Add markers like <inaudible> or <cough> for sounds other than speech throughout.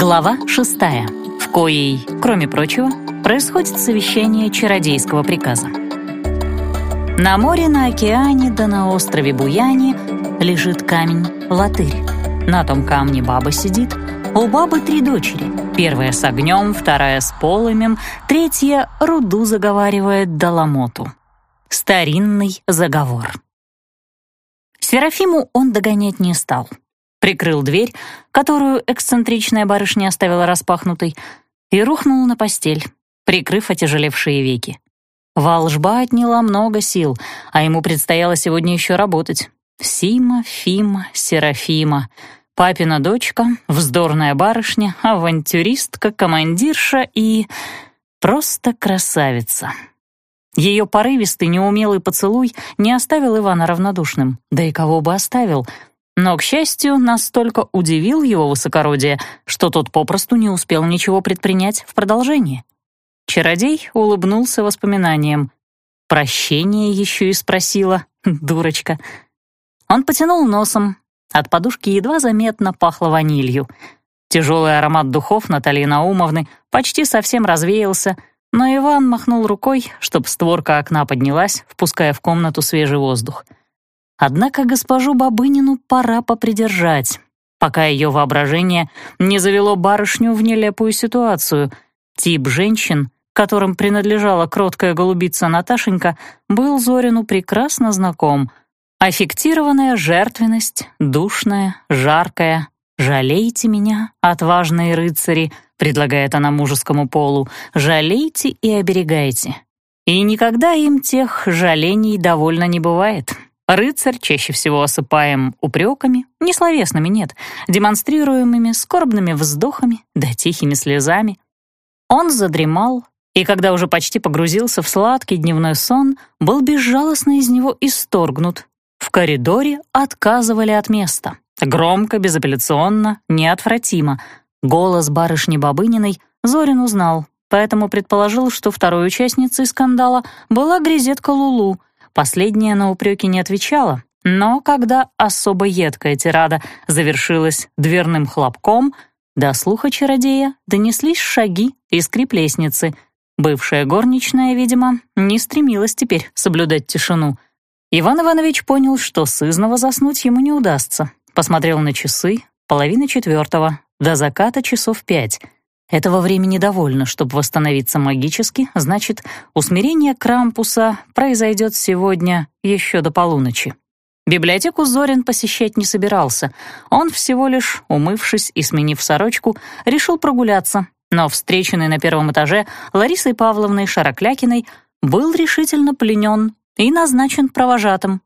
Глава шестая, в коей, кроме прочего, происходит совещание чародейского приказа. На море, на океане да на острове Буяне лежит камень-латырь. На том камне баба сидит. У бабы три дочери. Первая с огнем, вторая с полымем, третья руду заговаривает до ломоту. Старинный заговор. Серафиму он догонять не стал. Прикрыл дверь, которую эксцентричная барышня оставила распахнутой, и рухнул на постель, прикрыв отяжелевшие веки. Волжба отняла много сил, а ему предстояло сегодня еще работать. Сима, Фима, Серафима, папина дочка, вздорная барышня, авантюристка, командирша и... просто красавица. Ее порывистый, неумелый поцелуй не оставил Ивана равнодушным. Да и кого бы оставил? Но, к счастью, настолько удивил его высокородие, что тот попросту не успел ничего предпринять в продолжении. Чародей улыбнулся воспоминанием. Прощение еще и спросила, <laughs> дурочка. Он потянул носом. От подушки едва заметно пахло ванилью. Тяжелый аромат духов Натальи Наумовны почти совсем развеялся, но Иван махнул рукой, чтоб створка окна поднялась, впуская в комнату свежий воздух. Однако госпожу Бабынину пора попридержать, пока ее воображение не завело барышню в нелепую ситуацию. Тип женщин, которым принадлежала кроткая голубица Наташенька, был Зорину прекрасно знаком. Аффектированная жертвенность, душная, жаркая. «Жалейте меня, отважные рыцари», — предлагает она мужескому полу, «жалейте и оберегайте». И никогда им тех жалений довольно не бывает. Рыцарь чаще всего осыпаем упреками, не словесными, нет, демонстрируемыми скорбными вздохами да тихими слезами. Он задремал, и когда уже почти погрузился в сладкий дневной сон, был безжалостно из него исторгнут. В коридоре отказывали от места. Громко, безапелляционно, неотвратимо. Голос барышни Бабыниной Зорин узнал, поэтому предположил, что второй участницей скандала была грезетка Лулу. Последняя на упреки не отвечала, но когда особо едкая тирада завершилась дверным хлопком, до слуха чародея донеслись шаги и скрип лестницы — Бывшая горничная, видимо, не стремилась теперь соблюдать тишину. Иван Иванович понял, что сызново заснуть ему не удастся. Посмотрел на часы, половина четвертого, до заката часов пять. Этого времени довольно, чтобы восстановиться магически, значит, усмирение Крампуса произойдет сегодня еще до полуночи. Библиотеку Зорин посещать не собирался. Он всего лишь, умывшись и сменив сорочку, решил прогуляться, но встреченный на первом этаже Ларисой Павловной Шароклякиной был решительно пленен и назначен провожатым.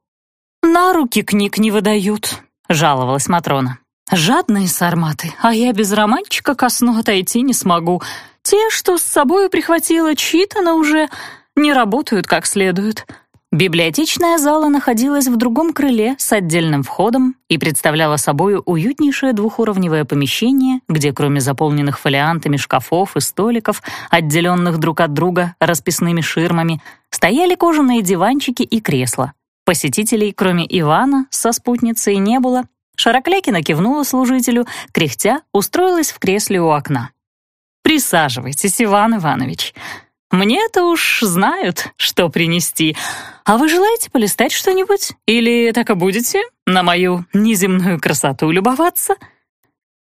«На руки книг не выдают», — жаловалась Матрона. «Жадные сарматы, а я без романчика ко сну отойти не смогу. Те, что с собой прихватила, читано уже, не работают как следует. Библиотечная зала находилась в другом крыле с отдельным входом и представляла собой уютнейшее двухуровневое помещение, где кроме заполненных фолиантами шкафов и столиков, отделенных друг от друга расписными ширмами, стояли кожаные диванчики и кресла. Посетителей, кроме Ивана, со спутницей не было. Шароклякина кивнула служителю, кряхтя устроилась в кресле у окна. «Присаживайтесь, Иван Иванович», мне-то уж знают, что принести. А вы желаете полистать что-нибудь? Или так и будете на мою неземную красоту любоваться?»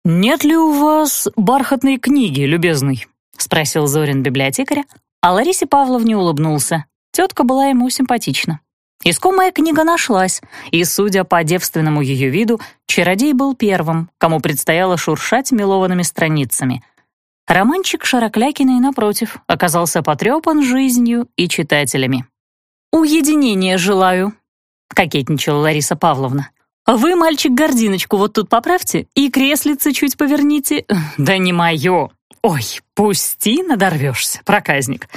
«Нет ли у вас бархатной книги, любезный?» — спросил Зорин библиотекаря, а Ларисе Павловне улыбнулся. Тетка была ему симпатична. Искомая книга нашлась, и, судя по девственному ее виду, чародей был первым, кому предстояло шуршать мелованными страницами — Романчик Шароклякиной, напротив, оказался потрепан жизнью и читателями. «Уединения желаю», — кокетничала Лариса Павловна. «Вы, мальчик, гординочку вот тут поправьте и креслице чуть поверните. <laughs> Да не мое. Ой, пусти, надорвешься, проказник.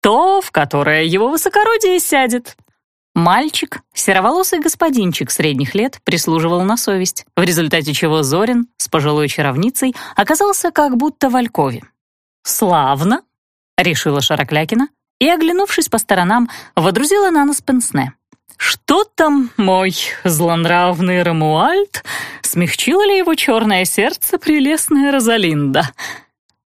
То, в которое его высокородие сядет. Мальчик, сероволосый господинчик средних лет, прислуживал на совесть, в результате чего Зорин с пожилой чаровницей оказался как будто в Алькове. «Славно!» — решила Шароклякина и, оглянувшись по сторонам, водрузила на нос пенсне. «Что там, мой злонравный Рамуальд, смягчила ли его черное сердце прелестная Розалинда?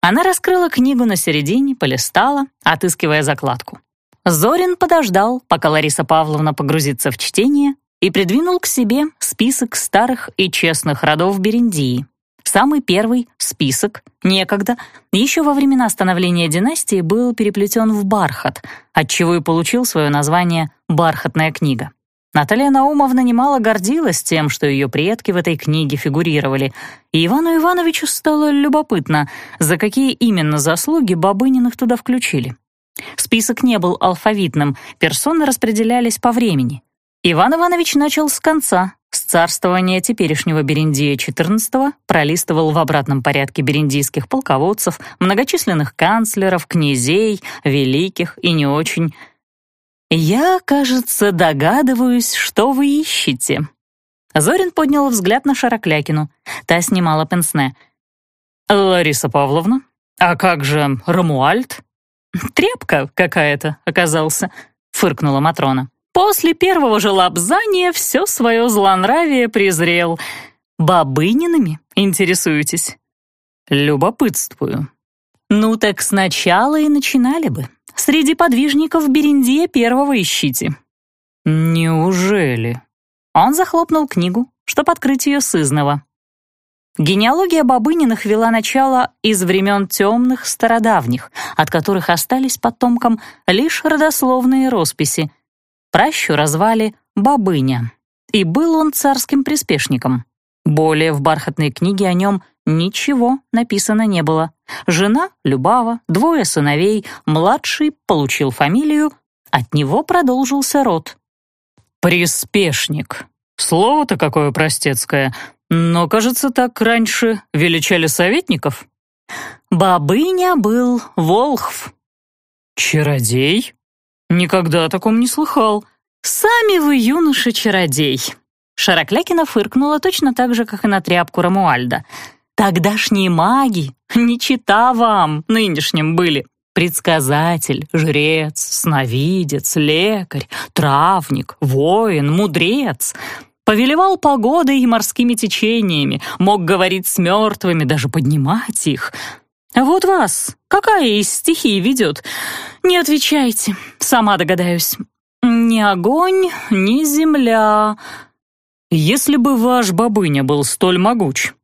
Она раскрыла книгу на середине, полистала, отыскивая закладку. Зорин подождал, пока Лариса Павловна погрузится в чтение, и придвинул к себе список старых и честных родов Берендии. Самый первый список, некогда, еще во времена становления династии, был переплетен в бархат, отчего и получил свое название «Бархатная книга». Наталья Наумовна немало гордилась тем, что ее предки в этой книге фигурировали, и Ивану Ивановичу стало любопытно, за какие именно заслуги Бабыниных туда включили. Список не был алфавитным, персоны распределялись по времени. Иван Иванович начал с конца, с царствования теперешнего Берендия XIV, пролистывал в обратном порядке берендийских полководцев, многочисленных канцлеров, князей, великих и не очень, «Я, кажется, догадываюсь, что вы ищете». Зорин поднял взгляд на Шароклякину. Та снимала пенсне. «Лариса Павловна, а как же Рамуальд?» «Тряпка какая-то оказался», — фыркнула Матрона. «После первого же лапзания все свое злонравие презрел. Бабынинами интересуетесь?» «Любопытствую». «Ну так сначала и начинали бы. Среди подвижников Берендия первого ищите». «Неужели?» Он захлопнул книгу, чтобы открыть ее сызново. Генеалогия Бабыниных вела начало из времен темных стародавних, от которых остались потомкам лишь родословные росписи. Пращу развали Бабыня, и был он царским приспешником. Более в бархатной книге о нем ничего написано не было. Жена — Любава, двое сыновей, младший получил фамилию, от него продолжился род. «Приспешник. Слово-то какое простецкое. Но, кажется, так раньше величали советников». «Бабыня был Волхв». «Чародей? Никогда о таком не слыхал». «Сами вы, юноша-чародей». Шароклякина фыркнула точно так же, как и на тряпку Рамуальда — Тогдашние маги, не чита вам, нынешним были. Предсказатель, жрец, сновидец, лекарь, травник, воин, мудрец. Повелевал погодой и морскими течениями, мог говорить с мертвыми, даже поднимать их. А вот вас какая из стихий ведет? Не отвечайте, сама догадаюсь. Ни огонь, ни земля. Если бы ваш бабыня был столь могуч,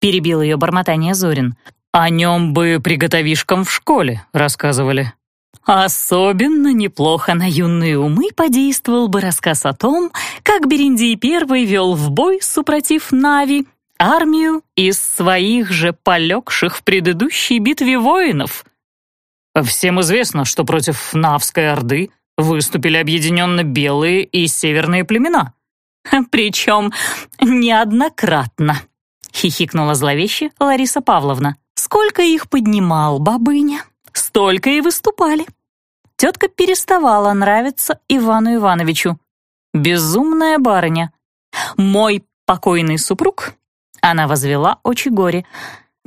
перебил ее бормотание Зорин. «О нем бы приготовишкам в школе рассказывали». Особенно неплохо на юные умы подействовал бы рассказ о том, как Берендий I вел в бой, супротив Нави, армию из своих же полегших в предыдущей битве воинов. Всем известно, что против Навской Орды выступили объединенно белые и северные племена. Причем неоднократно. — хихикнула зловеще Лариса Павловна. «Сколько их поднимал бабыня, столько и выступали». Тетка переставала нравиться Ивану Ивановичу. «Безумная барыня. Мой покойный супруг...» Она возвела очи горе.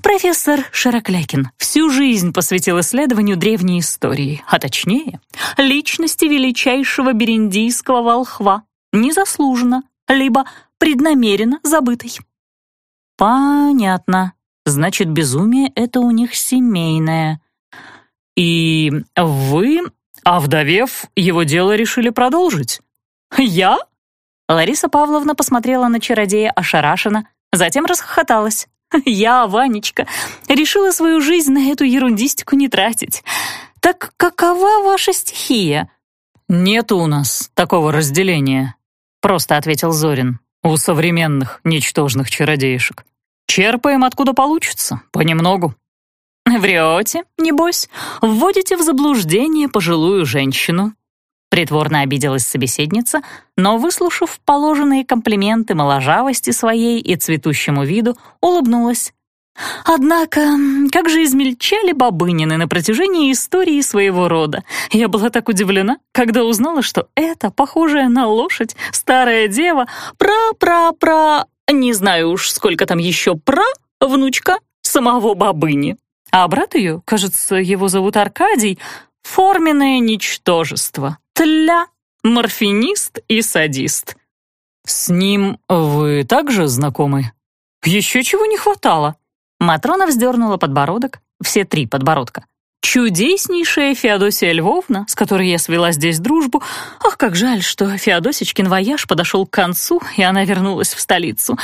Профессор Широклякин всю жизнь посвятил исследованию древней истории, а точнее, личности величайшего бериндийского волхва, незаслуженно, либо преднамеренно забытой. «Понятно. Значит, безумие — это у них семейное. И вы, овдовев, его дело решили продолжить?» «Я?» Лариса Павловна посмотрела на чародея ошарашенно, затем расхохоталась. «Я, Ванечка, решила свою жизнь на эту ерундистику не тратить. Так какова ваша стихия?» «Нет у нас такого разделения», — просто ответил Зорин у современных ничтожных чародеешек. Черпаем откуда получится, понемногу. Врете, небось, вводите в заблуждение пожилую женщину. Притворно обиделась собеседница, но, выслушав положенные комплименты моложавости своей и цветущему виду, улыбнулась. Однако, как же измельчали Бабынины на протяжении истории своего рода. Я была так удивлена, когда узнала, что это, похожая на лошадь, старая дева, пра-пра-пра, не знаю уж, сколько там еще пра, внучка самого Бабыни. А брат ее, кажется, его зовут Аркадий, форменное ничтожество. Тля, морфинист и садист. «С ним вы также знакомы?» еще чего не хватало. Матрона вздернула подбородок, все три подбородка. Чудеснейшая Феодосия Львовна, с которой я свела здесь дружбу. Ах, как жаль, что Феодосичкин вояж подошел к концу, и она вернулась в столицу.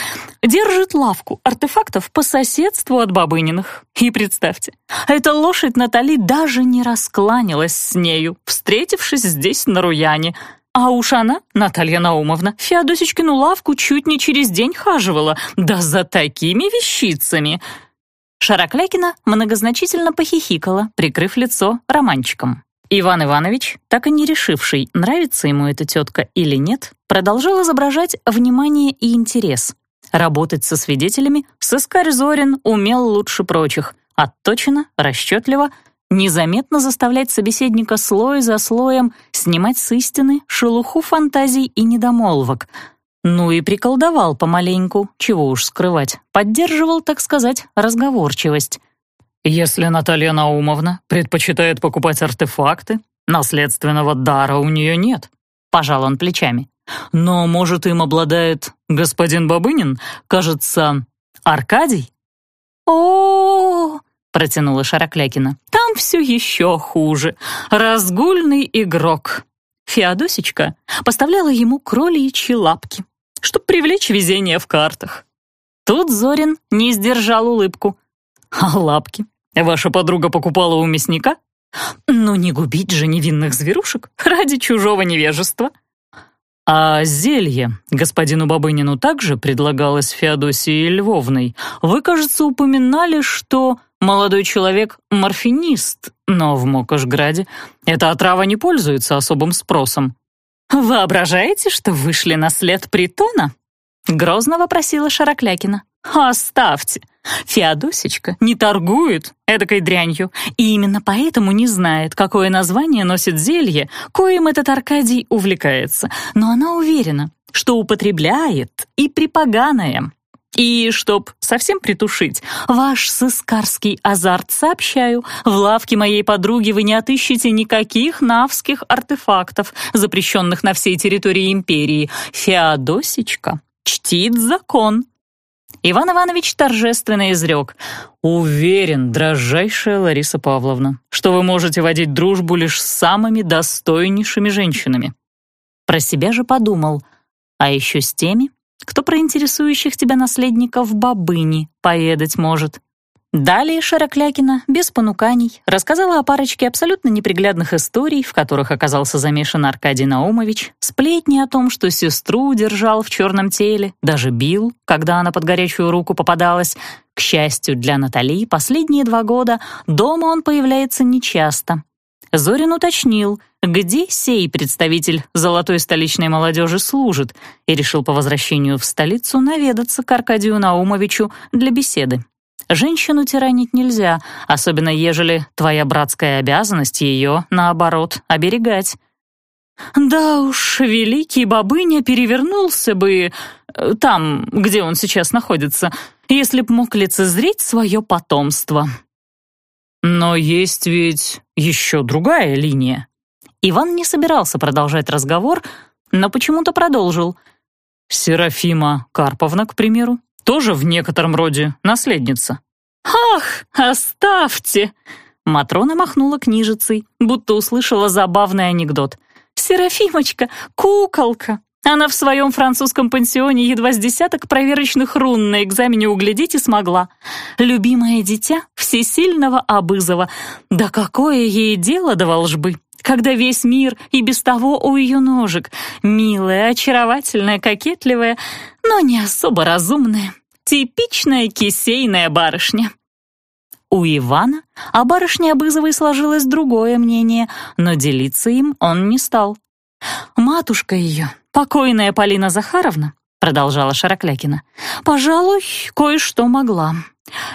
Держит лавку артефактов по соседству от Бабыниных. И представьте, эта лошадь Натали даже не раскланялась с нею, встретившись здесь на Руяне. А уж она, Наталья Наумовна, Феодосичкину лавку чуть не через день хаживала, да за такими вещицами — Шароклякина многозначительно похихикала, прикрыв лицо романчиком. Иван Иванович, так и не решивший, нравится ему эта тетка или нет, продолжал изображать внимание и интерес. Работать со свидетелями сыскарь Зорин умел лучше прочих, отточено, расчетливо, незаметно заставлять собеседника слой за слоем снимать с истины шелуху фантазий и недомолвок — ну и приколдовал помаленьку, чего уж скрывать. Поддерживал, так сказать, разговорчивость. «Если Наталья Наумовна предпочитает покупать артефакты, наследственного дара у нее нет», — пожал он плечами. «Но, может, им обладает господин Бабынин? Кажется, Аркадий?» «О-о-о!» протянула Шароклякина. «Там все еще хуже. Разгульный игрок». Феодосечка поставляла ему кроличьи лапки, чтобы привлечь везение в картах. Тут Зорин не сдержал улыбку. «А лапки? Ваша подруга покупала у мясника? Ну не губить же невинных зверушек ради чужого невежества». «А зелье господину Бабынину также предлагалось Феодосией Львовной. Вы, кажется, упоминали, что молодой человек — морфинист, но в Мокошграде эта отрава не пользуется особым спросом». «Воображаете, что вышли на след притона?» — грозно вопросила Шароклякина. «Оставьте! Феодосечка не торгует эдакой дрянью, и именно поэтому не знает, какое название носит зелье, коим этот Аркадий увлекается, но она уверена, что употребляет и припоганое. И чтоб совсем притушить ваш сыскарский азарт, сообщаю, в лавке моей подруги вы не отыщете никаких навских артефактов, запрещенных на всей территории империи. Феодосечка чтит закон. Иван Иванович торжественно изрек. «Уверен, дрожайшая Лариса Павловна, что вы можете водить дружбу лишь с самыми достойнейшими женщинами». Про себя же подумал, а еще с теми, кто про интересующих тебя наследников бабыни поведать может. Далее Шароклякина, без понуканий, рассказала о парочке абсолютно неприглядных историй, в которых оказался замешан Аркадий Наумович, сплетни о том, что сестру держал в черном теле, даже бил, когда она под горячую руку попадалась. К счастью для Натали, последние два года дома он появляется нечасто. Зорин уточнил, где сей представитель золотой столичной молодежи служит, и решил по возвращению в столицу наведаться к Аркадию Наумовичу для беседы. Женщину тиранить нельзя, особенно ежели твоя братская обязанность ее, наоборот, оберегать. Да уж, великий бабыня перевернулся бы э, там, где он сейчас находится, если б мог лицезреть свое потомство. Но есть ведь еще другая линия. Иван не собирался продолжать разговор, но почему-то продолжил. Серафима Карповна, к примеру, тоже в некотором роде наследница». «Ах, оставьте!» Матрона махнула книжицей, будто услышала забавный анекдот. «Серафимочка, куколка! Она в своем французском пансионе едва с десяток проверочных рун на экзамене углядеть и смогла. Любимое дитя всесильного Абызова. Да какое ей дело до волжбы, когда весь мир и без того у ее ножек. Милая, очаровательная, кокетливая, но не особо разумная. Типичная кисейная барышня. У Ивана о барышне Абызовой сложилось другое мнение, но делиться им он не стал. «Матушка ее, покойная Полина Захаровна, продолжала Шароклякина, пожалуй, кое-что могла.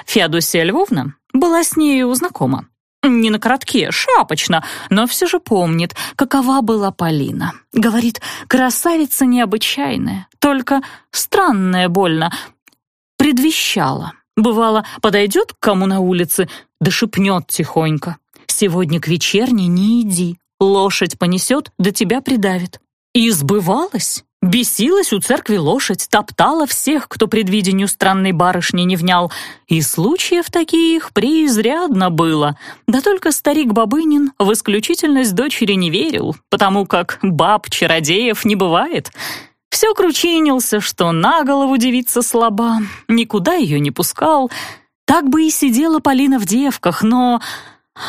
Феодосия Львовна была с нею знакома. Не на коротке, шапочно, но все же помнит, какова была Полина. Говорит, красавица необычайная, только странная больно, предвещала. Бывало, подойдет к кому на улице, да шепнет тихонько. «Сегодня к вечерне не иди, лошадь понесет, да тебя придавит». И сбывалось. Бесилась у церкви лошадь, топтала всех, кто предвидению странной барышни не внял. И случаев таких преизрядно было. Да только старик Бабынин в исключительность дочери не верил, потому как баб-чародеев не бывает. Все кручинился, что на голову девица слаба, никуда ее не пускал. Так бы и сидела Полина в девках, но...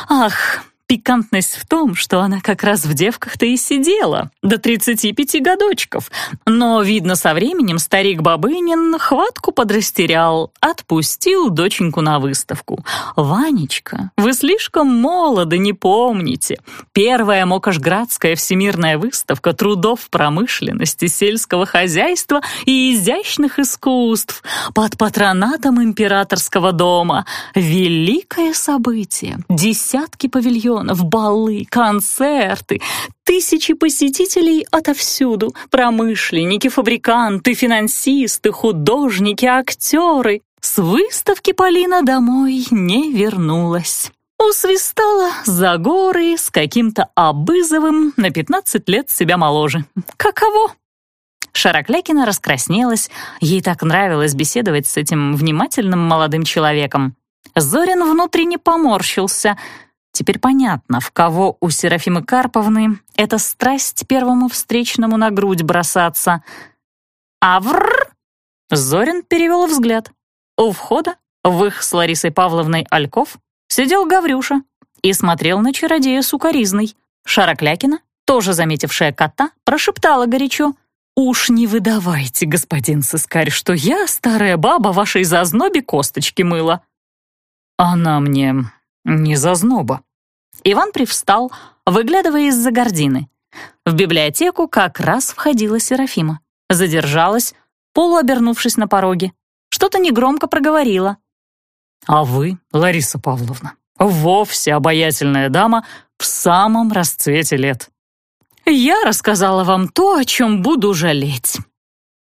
Ах, Пикантность в том, что она как раз в девках-то и сидела, до 35 годочков. Но, видно, со временем старик Бабынин хватку подрастерял, отпустил доченьку на выставку. «Ванечка, вы слишком молоды, не помните. Первая Мокошградская всемирная выставка трудов промышленности, сельского хозяйства и изящных искусств под патронатом императорского дома. Великое событие, десятки павильонов, в балы, концерты, тысячи посетителей отовсюду, промышленники, фабриканты, финансисты, художники, актеры. С выставки Полина домой не вернулась. Усвистала за горы с каким-то Абызовым на 15 лет себя моложе. Каково? Шароклякина раскраснелась, ей так нравилось беседовать с этим внимательным молодым человеком. Зорин внутренне поморщился — Теперь понятно, в кого у Серафимы Карповны эта страсть первому встречному на грудь бросаться. «Авррр!» Зорин перевел взгляд. У входа, в их с Ларисой Павловной Альков, сидел Гаврюша и смотрел на чародея сукаризной. Шароклякина, тоже заметившая кота, прошептала горячо. «Уж не выдавайте, господин сыскарь, что я, старая баба, вашей зазнобе косточки мыла». «Она мне не зазноба». Иван привстал, выглядывая из-за гордины. В библиотеку как раз входила Серафима. Задержалась, полуобернувшись на пороге. Что-то негромко проговорила. «А вы, Лариса Павловна, вовсе обаятельная дама в самом расцвете лет. Я рассказала вам то, о чем буду жалеть».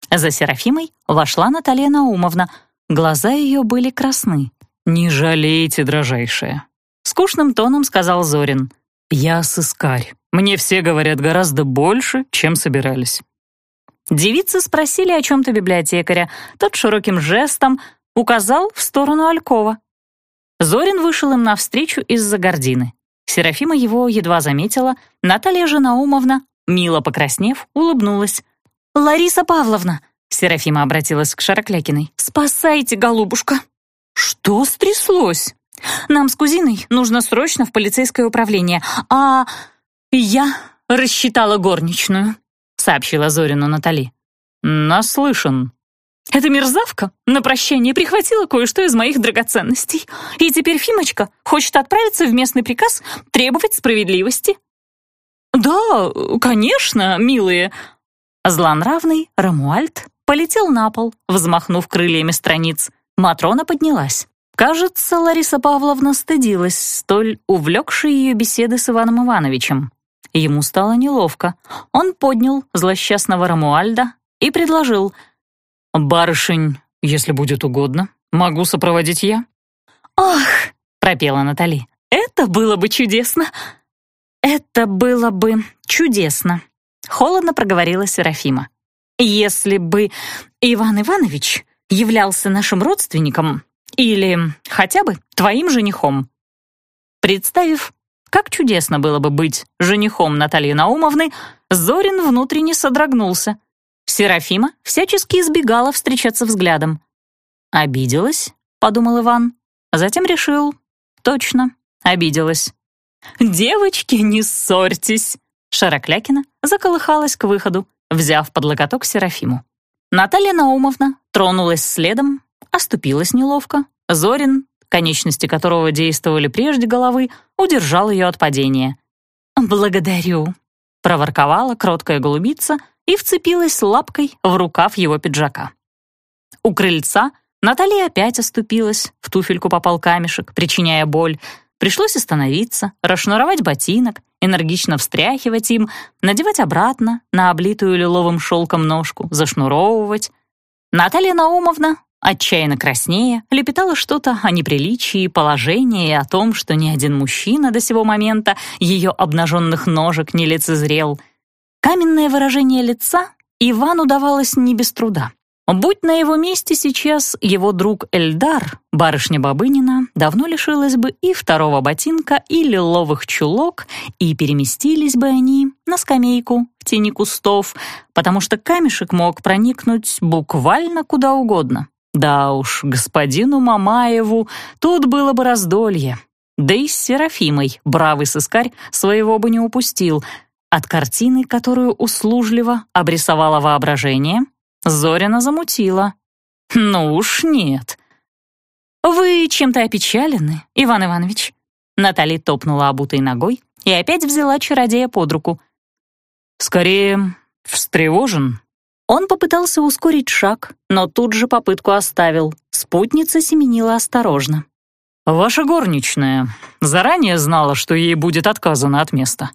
За Серафимой вошла Наталья Наумовна. Глаза ее были красны. «Не жалейте, дрожайшая. Скучным тоном сказал Зорин. «Я сыскарь. Мне все говорят гораздо больше, чем собирались». Девицы спросили о чем-то библиотекаря. Тот широким жестом указал в сторону Алькова. Зорин вышел им навстречу из-за гордины. Серафима его едва заметила. Наталья же Наумовна, мило покраснев, улыбнулась. «Лариса Павловна!» Серафима обратилась к Шароклякиной. «Спасайте, голубушка!» «Что стряслось?» Нам с кузиной нужно срочно в полицейское управление, а я рассчитала горничную», — сообщила Зорину Натали. «Наслышан». «Эта мерзавка на прощание прихватила кое-что из моих драгоценностей, и теперь Фимочка хочет отправиться в местный приказ требовать справедливости». «Да, конечно, милые». Злонравный Рамуальд полетел на пол, взмахнув крыльями страниц. Матрона поднялась. Кажется, Лариса Павловна стыдилась столь увлекшей ее беседы с Иваном Ивановичем. Ему стало неловко. Он поднял злосчастного Рамуальда и предложил. «Барышень, если будет угодно, могу сопроводить я». «Ах!» — пропела Натали. «Это было бы чудесно!» «Это было бы чудесно!» — холодно проговорила Серафима. «Если бы Иван Иванович являлся нашим родственником, или хотя бы твоим женихом. Представив, как чудесно было бы быть женихом Натальи Наумовны, Зорин внутренне содрогнулся. Серафима всячески избегала встречаться взглядом. «Обиделась?» — подумал Иван. Затем решил. «Точно, обиделась». «Девочки, не ссорьтесь!» Шароклякина заколыхалась к выходу, взяв под локоток Серафиму. Наталья Наумовна тронулась следом, оступилась неловко. Зорин, конечности которого действовали прежде головы, удержал ее от падения. «Благодарю», — проворковала кроткая голубица и вцепилась лапкой в рукав его пиджака. У крыльца Наталья опять оступилась, в туфельку попал камешек, причиняя боль. Пришлось остановиться, расшнуровать ботинок, энергично встряхивать им, надевать обратно на облитую лиловым шелком ножку, зашнуровывать. Наталья Наумовна Отчаянно краснея, лепетала что-то о неприличии положении и о том, что ни один мужчина до сего момента ее обнаженных ножек не лицезрел. Каменное выражение лица Ивану давалось не без труда. Будь на его месте сейчас его друг Эльдар, барышня Бабынина, давно лишилась бы и второго ботинка, и лиловых чулок, и переместились бы они на скамейку в тени кустов, потому что камешек мог проникнуть буквально куда угодно. Да уж, господину Мамаеву тут было бы раздолье. Да и с Серафимой бравый сыскарь своего бы не упустил. От картины, которую услужливо обрисовало воображение — Зорина замутила. «Ну уж нет». «Вы чем-то опечалены, Иван Иванович?» Натали топнула обутой ногой и опять взяла чародея под руку. «Скорее, встревожен». Он попытался ускорить шаг, но тут же попытку оставил. Спутница семенила осторожно. «Ваша горничная заранее знала, что ей будет отказано от места».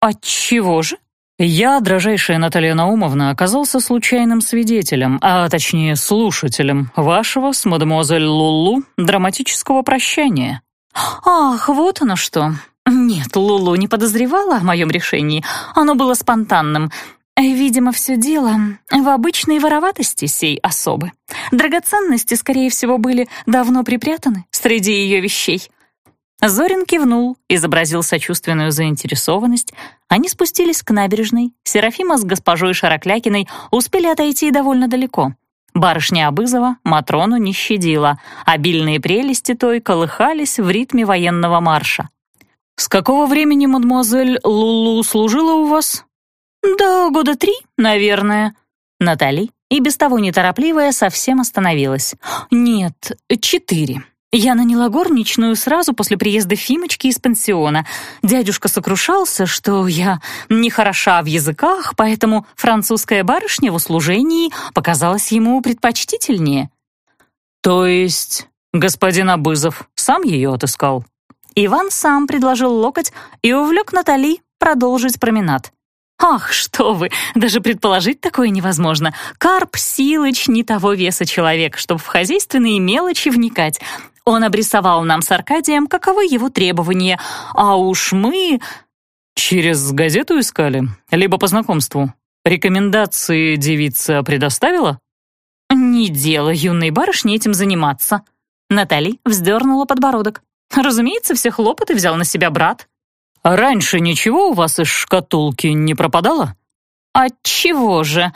«Отчего же?» Я, дрожайшая Наталья Наумовна, оказался случайным свидетелем, а точнее слушателем вашего с мадемуазель Лулу драматического прощания. Ах, вот оно что. Нет, Лулу не подозревала о моем решении. Оно было спонтанным. Видимо, все дело в обычной вороватости сей особы. Драгоценности, скорее всего, были давно припрятаны среди ее вещей. Зорин кивнул, изобразил сочувственную заинтересованность. Они спустились к набережной. Серафима с госпожой Шароклякиной успели отойти довольно далеко. Барышня Абызова Матрону не щадила. Обильные прелести той колыхались в ритме военного марша. «С какого времени, мадемуазель Лулу, служила у вас?» «Да, года три, наверное». Натали, и без того неторопливая, совсем остановилась. «Нет, четыре». Я наняла горничную сразу после приезда Фимочки из пансиона. Дядюшка сокрушался, что я не хороша в языках, поэтому французская барышня в услужении показалась ему предпочтительнее. То есть господин Абызов сам ее отыскал? Иван сам предложил локоть и увлек Натали продолжить променад. «Ах, что вы! Даже предположить такое невозможно. Карп Силыч не того веса человек, чтобы в хозяйственные мелочи вникать. Он обрисовал нам с Аркадием, каковы его требования, а уж мы... Через газету искали? Либо по знакомству? Рекомендации девица предоставила? Не дело юной барышни этим заниматься. Натали вздернула подбородок. Разумеется, все хлопоты взял на себя брат. А раньше ничего у вас из шкатулки не пропадало? Отчего же?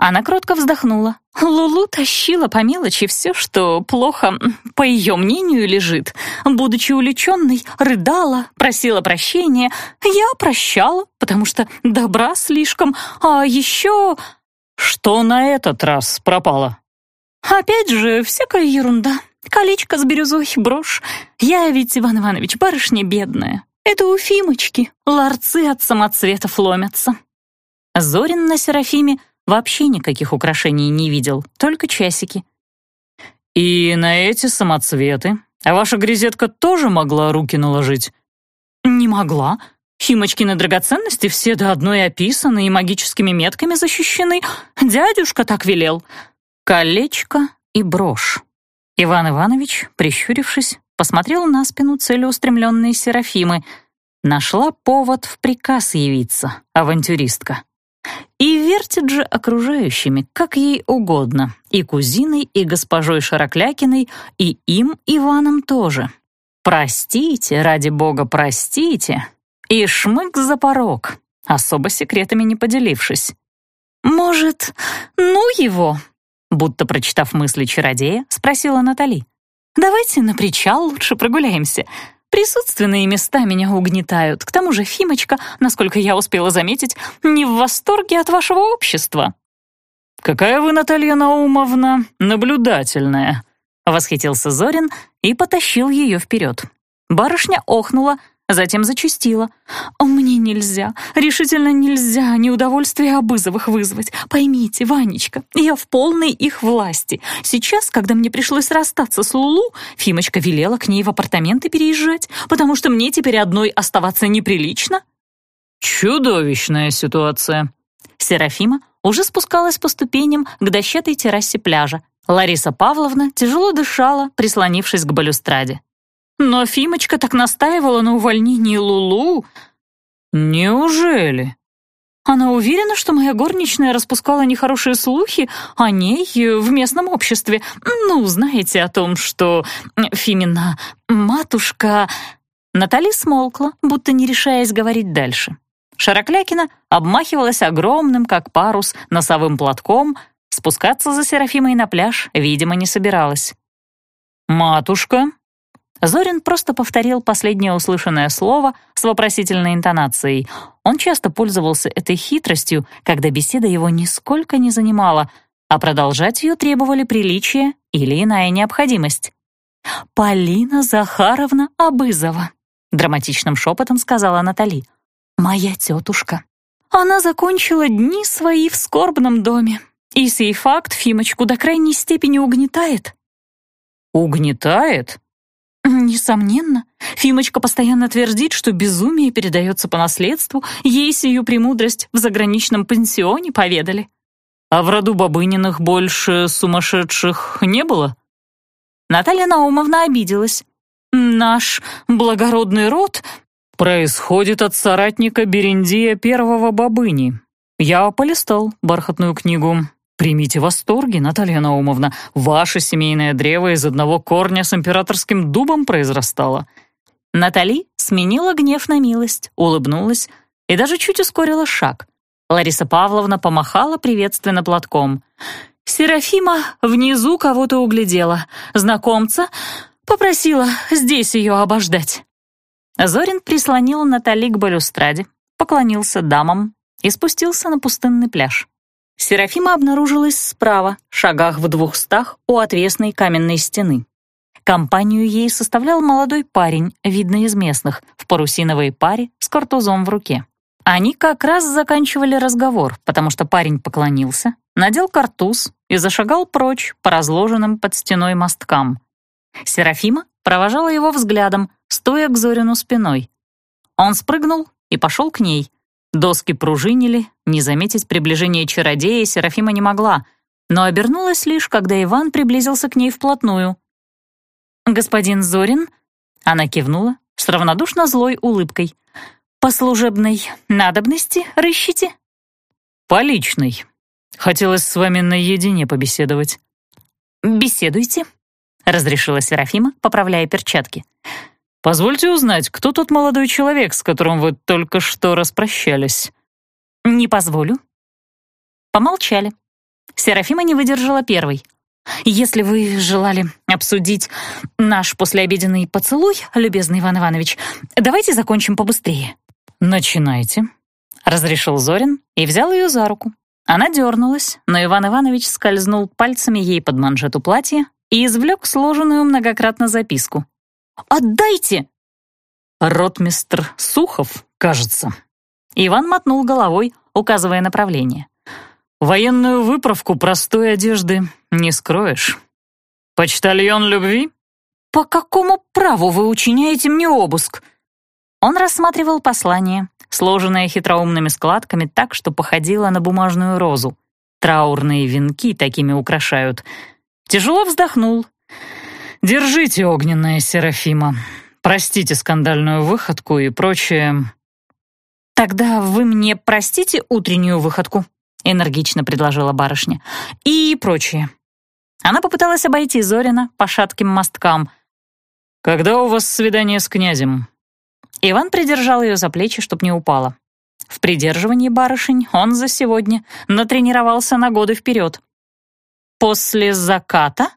Она кротко вздохнула. Лулу тащила по мелочи все, что плохо, по ее мнению, лежит. Будучи увлеченной, рыдала, просила прощения. Я прощала, потому что добра слишком. А еще... Что на этот раз пропало? Опять же, всякая ерунда. Колечко с бирюзой, брошь. Я ведь, Иван Иванович, барышня бедная. Это у Фимочки. Ларцы от самоцветов ломятся. Зорин на Серафиме Вообще никаких украшений не видел, только часики. «И на эти самоцветы ваша грезетка тоже могла руки наложить?» «Не могла. Химочкины драгоценности все до одной описаны и магическими метками защищены. Дядюшка так велел. Колечко и брошь». Иван Иванович, прищурившись, посмотрел на спину целеустремленной Серафимы. Нашла повод в приказ явиться, авантюристка. И вертит же окружающими, как ей угодно, и кузиной, и госпожой Шароклякиной, и им, Иваном, тоже. Простите, ради бога, простите, и шмык за порог, особо секретами не поделившись. «Может, ну его?» Будто прочитав мысли чародея, спросила Натали. «Давайте на причал лучше прогуляемся. Присутственные места меня угнетают. К тому же Фимочка, насколько я успела заметить, не в восторге от вашего общества». «Какая вы, Наталья Наумовна, наблюдательная!» — восхитился Зорин и потащил ее вперед. Барышня охнула, Затем зачастила. «Мне нельзя, решительно нельзя неудовольствие Обызовых вызвать. Поймите, Ванечка, я в полной их власти. Сейчас, когда мне пришлось расстаться с Лулу, Фимочка велела к ней в апартаменты переезжать, потому что мне теперь одной оставаться неприлично». «Чудовищная ситуация». Серафима уже спускалась по ступеням к дощатой террасе пляжа. Лариса Павловна тяжело дышала, прислонившись к балюстраде. Но Фимочка так настаивала на увольнении Лулу. Неужели? Она уверена, что моя горничная распускала нехорошие слухи о ней в местном обществе. Ну, знаете о том, что Фимина матушка...» Натали смолкла, будто не решаясь говорить дальше. Шароклякина обмахивалась огромным, как парус, носовым платком, спускаться за Серафимой на пляж, видимо, не собиралась. «Матушка?» Зорин просто повторил последнее услышанное слово с вопросительной интонацией. Он часто пользовался этой хитростью, когда беседа его нисколько не занимала, а продолжать ее требовали приличие или иная необходимость. «Полина Захаровна Абызова», — драматичным шепотом сказала Натали. «Моя тетушка. Она закончила дни свои в скорбном доме, и сей факт Фимочку до крайней степени угнетает». «Угнетает?» Несомненно. Фимочка постоянно твердит, что безумие передается по наследству, ей сию премудрость в заграничном пансионе поведали. А в роду Бабыниных больше сумасшедших не было? Наталья Наумовна обиделась. Наш благородный род происходит от соратника Берендия первого Бабыни. Я полистал бархатную книгу. Примите восторги, Наталья Наумовна. Ваше семейное древо из одного корня с императорским дубом произрастало. Натали сменила гнев на милость, улыбнулась и даже чуть ускорила шаг. Лариса Павловна помахала приветственно платком. Серафима внизу кого-то углядела. Знакомца попросила здесь ее обождать. Зорин прислонил Натали к балюстраде, поклонился дамам и спустился на пустынный пляж. Серафима обнаружилась справа, шагах в двухстах у отвесной каменной стены. Компанию ей составлял молодой парень, видный из местных, в парусиновой паре с картузом в руке. Они как раз заканчивали разговор, потому что парень поклонился, надел картуз и зашагал прочь по разложенным под стеной мосткам. Серафима провожала его взглядом, стоя к Зорину спиной. Он спрыгнул и пошел к ней — Доски пружинили, не заметить приближение чародея Серафима не могла, но обернулась лишь, когда Иван приблизился к ней вплотную. «Господин Зорин?» Она кивнула с равнодушно злой улыбкой. «По служебной надобности рыщите?» «По личной. Хотелось с вами наедине побеседовать». «Беседуйте», — разрешила Серафима, поправляя перчатки. Позвольте узнать, кто тот молодой человек, с которым вы только что распрощались?» «Не позволю». Помолчали. Серафима не выдержала первой. «Если вы желали обсудить наш послеобеденный поцелуй, любезный Иван Иванович, давайте закончим побыстрее». «Начинайте», — разрешил Зорин и взял ее за руку. Она дернулась, но Иван Иванович скользнул пальцами ей под манжету платья и извлек сложенную многократно записку. Отдайте!» «Ротмистр Сухов, кажется». Иван мотнул головой, указывая направление. «Военную выправку простой одежды не скроешь. Почтальон любви?» «По какому праву вы учиняете мне обыск?» Он рассматривал послание, сложенное хитроумными складками так, что походило на бумажную розу. Траурные венки такими украшают. Тяжело вздохнул «Держите, огненная Серафима. Простите скандальную выходку и прочее». «Тогда вы мне простите утреннюю выходку?» — энергично предложила барышня. «И прочее». Она попыталась обойти Зорина по шатким мосткам. «Когда у вас свидание с князем?» Иван придержал ее за плечи, чтоб не упала. В придерживании барышень он за сегодня натренировался на годы вперед. «После заката?»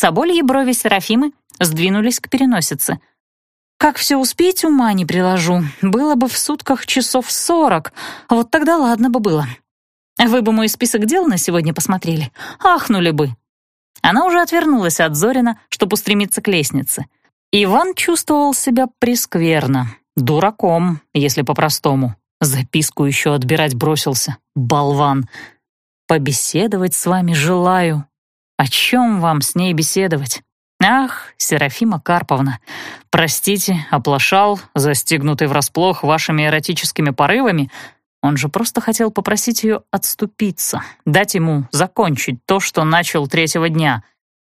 Собольи брови Серафимы сдвинулись к переносице. «Как все успеть, ума не приложу. Было бы в сутках часов сорок. Вот тогда ладно бы было. Вы бы мой список дел на сегодня посмотрели. Ахнули бы». Она уже отвернулась от Зорина, чтобы устремиться к лестнице. Иван чувствовал себя прескверно, дураком, если по-простому. Записку еще отбирать бросился, болван. «Побеседовать с вами желаю, о чем вам с ней беседовать? Ах, Серафима Карповна, простите, оплошал, застигнутый врасплох вашими эротическими порывами. Он же просто хотел попросить ее отступиться, дать ему закончить то, что начал третьего дня,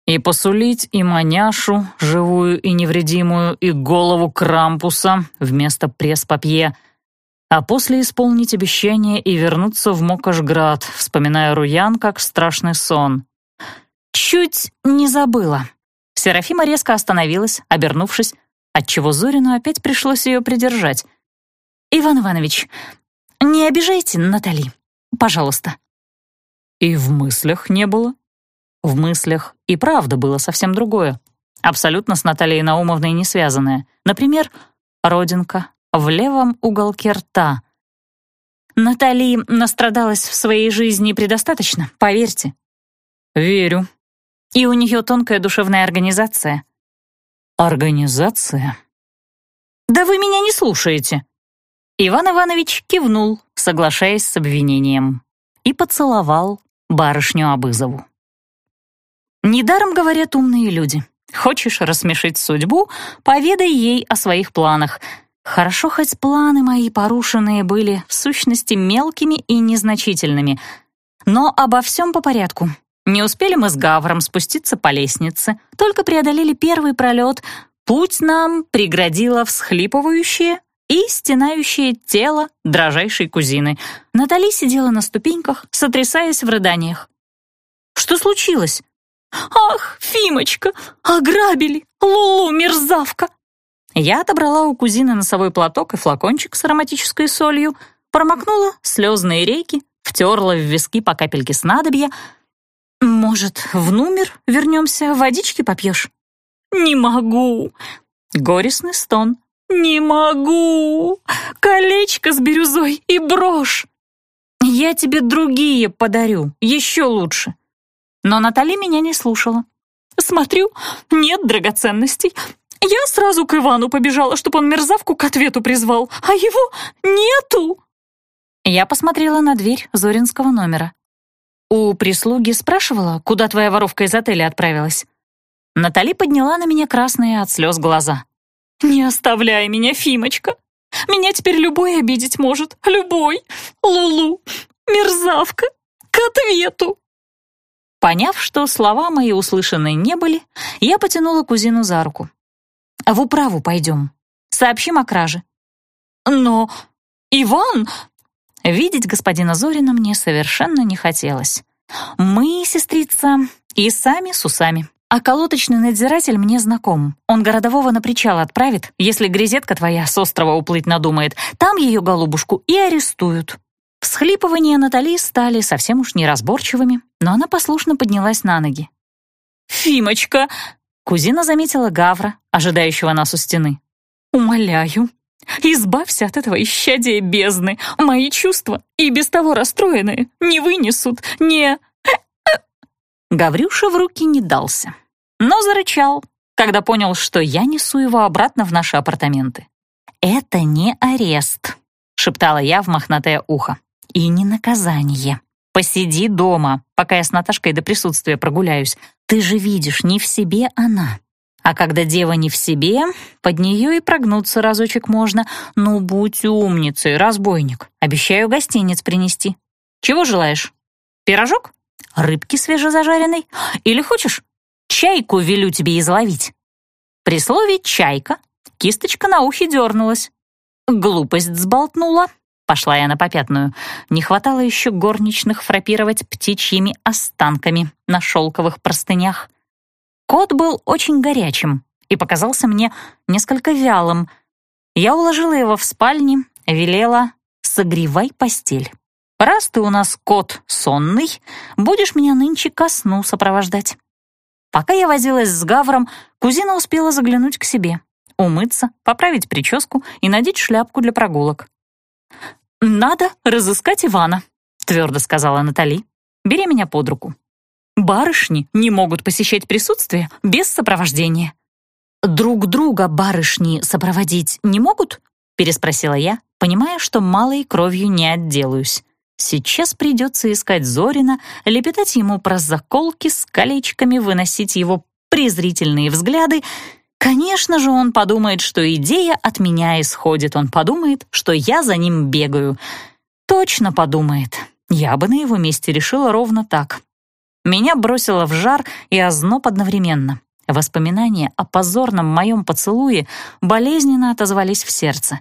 и посулить и маняшу, живую и невредимую, и голову Крампуса вместо пресс-папье. а после исполнить обещание и вернуться в Мокошград, вспоминая Руян как страшный сон. Чуть не забыла. Серафима резко остановилась, обернувшись, отчего Зорину опять пришлось ее придержать. «Иван Иванович, не обижайте Натали, пожалуйста». И в мыслях не было. В мыслях и правда было совсем другое, абсолютно с Натальей Наумовной не связанное. Например, родинка в левом уголке рта. Натали настрадалась в своей жизни предостаточно, поверьте. Верю. И у нее тонкая душевная организация. Организация? Да вы меня не слушаете. Иван Иванович кивнул, соглашаясь с обвинением, и поцеловал барышню Абызову. Недаром говорят умные люди. Хочешь рассмешить судьбу, поведай ей о своих планах. Хорошо, хоть планы мои порушенные были в сущности мелкими и незначительными. Но обо всем по порядку. Не успели мы с Гавром спуститься по лестнице, только преодолели первый пролет. Путь нам преградило всхлипывающее и стенающее тело дрожайшей кузины. Натали сидела на ступеньках, сотрясаясь в рыданиях. «Что случилось?» «Ах, Фимочка, ограбили! Лулу, мерзавка!» Я отобрала у кузины носовой платок и флакончик с ароматической солью, промокнула слезные реки, втерла в виски по капельке снадобья. «Может, в номер вернемся, водички попьешь?» «Не могу!» Горестный стон. «Не могу! Колечко с бирюзой и брошь!» «Я тебе другие подарю, еще лучше!» Но Натали меня не слушала. «Смотрю, нет драгоценностей. Я сразу к Ивану побежала, чтобы он мерзавку к ответу призвал, а его нету!» Я посмотрела на дверь Зоринского номера. У прислуги спрашивала, куда твоя воровка из отеля отправилась. Натали подняла на меня красные от слез глаза. «Не оставляй меня, Фимочка! Меня теперь любой обидеть может, любой! Лулу, мерзавка, к ответу!» Поняв, что слова мои услышаны не были, я потянула кузину за руку. «В управу пойдем. Сообщим о краже». «Но Иван...» Видеть господина Зорина мне совершенно не хотелось. Мы, сестрица, и сами с усами. А колоточный надзиратель мне знаком. Он городового на причал отправит, если грезетка твоя с острова уплыть надумает. Там ее голубушку и арестуют. Всхлипывания Натали стали совсем уж неразборчивыми, но она послушно поднялась на ноги. «Фимочка!» — кузина заметила Гавра, ожидающего нас у стены. «Умоляю, избавься от этого исчадия бездны. Мои чувства, и без того расстроенные, не вынесут, не...» Гаврюша в руки не дался, но зарычал, когда понял, что я несу его обратно в наши апартаменты. «Это не арест», — шептала я в мохнатое ухо. И не наказание. Посиди дома, пока я с Наташкой до присутствия прогуляюсь. Ты же видишь, не в себе она. А когда дева не в себе, под нее и прогнуться разочек можно. Ну, будь умницей, разбойник. Обещаю гостиниц принести. Чего желаешь? Пирожок? Рыбки свежезажаренной? Или хочешь? Чайку велю тебе изловить. При слове «чайка» кисточка на ухе дернулась. Глупость сболтнула, Пошла я на попятную. Не хватало еще горничных фрапировать птичьими останками на шелковых простынях. Кот был очень горячим и показался мне несколько вялым. Я уложила его в спальне, велела «согревай постель». «Раз ты у нас кот сонный, будешь меня нынче ко сну сопровождать». Пока я возилась с Гавром, кузина успела заглянуть к себе, умыться, поправить прическу и надеть шляпку для прогулок. «Надо разыскать Ивана», — твердо сказала Натали. «Бери меня под руку. Барышни не могут посещать присутствие без сопровождения». «Друг друга барышни сопроводить не могут?» — переспросила я, понимая, что малой кровью не отделаюсь. Сейчас придется искать Зорина, лепетать ему про заколки с колечками, выносить его презрительные взгляды Конечно же, он подумает, что идея от меня исходит. Он подумает, что я за ним бегаю. Точно подумает. Я бы на его месте решила ровно так. Меня бросило в жар и озноб одновременно. Воспоминания о позорном моем поцелуе болезненно отозвались в сердце.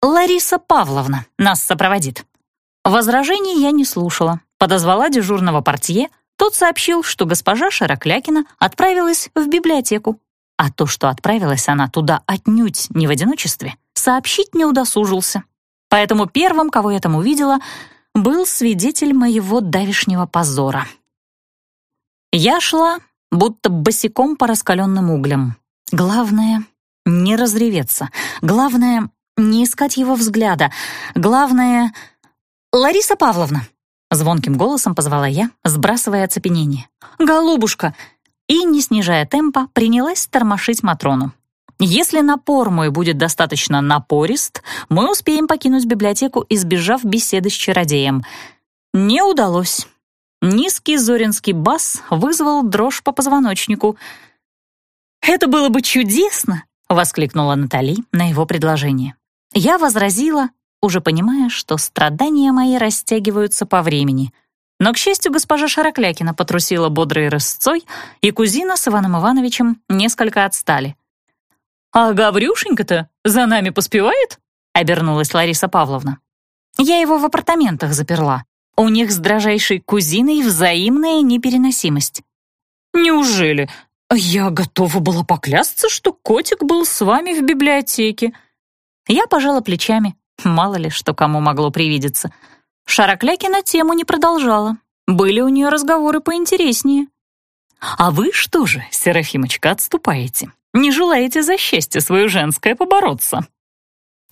Лариса Павловна нас сопроводит». Возражений я не слушала. Подозвала дежурного портье, тот сообщил, что госпожа Шароклякина отправилась в библиотеку. А то, что отправилась она туда отнюдь не в одиночестве, сообщить не удосужился. Поэтому первым, кого я там увидела, был свидетель моего давишнего позора. Я шла, будто босиком по раскаленным углям. Главное — не разреветься. Главное — не искать его взгляда. Главное — «Лариса Павловна!» — звонким голосом позвала я, сбрасывая оцепенение. «Голубушка!» И, не снижая темпа, принялась тормошить Матрону. Если напор мой будет достаточно напорист, мы успеем покинуть библиотеку, избежав беседы с чародеем. Не удалось. Низкий зоринский бас вызвал дрожь по позвоночнику. «Это было бы чудесно!» — воскликнула Натали на его предложение. Я возразила, уже понимая, что страдания мои растягиваются по времени. Но, к счастью, госпожа Шароклякина потрусила бодрой рысцой, и кузина с Иваном Ивановичем несколько отстали. «А Гаврюшенька-то за нами поспевает?» — обернулась Лариса Павловна. «Я его в апартаментах заперла. У них с дрожайшей кузиной взаимная непереносимость». «Неужели? Я готова была поклясться, что котик был с вами в библиотеке». Я пожала плечами, мало ли, что кому могло привидеться. Шароклякина тему не продолжала. Были у нее разговоры поинтереснее. «А вы что же, Серафимочка, отступаете? Не желаете за счастье свое женское побороться?»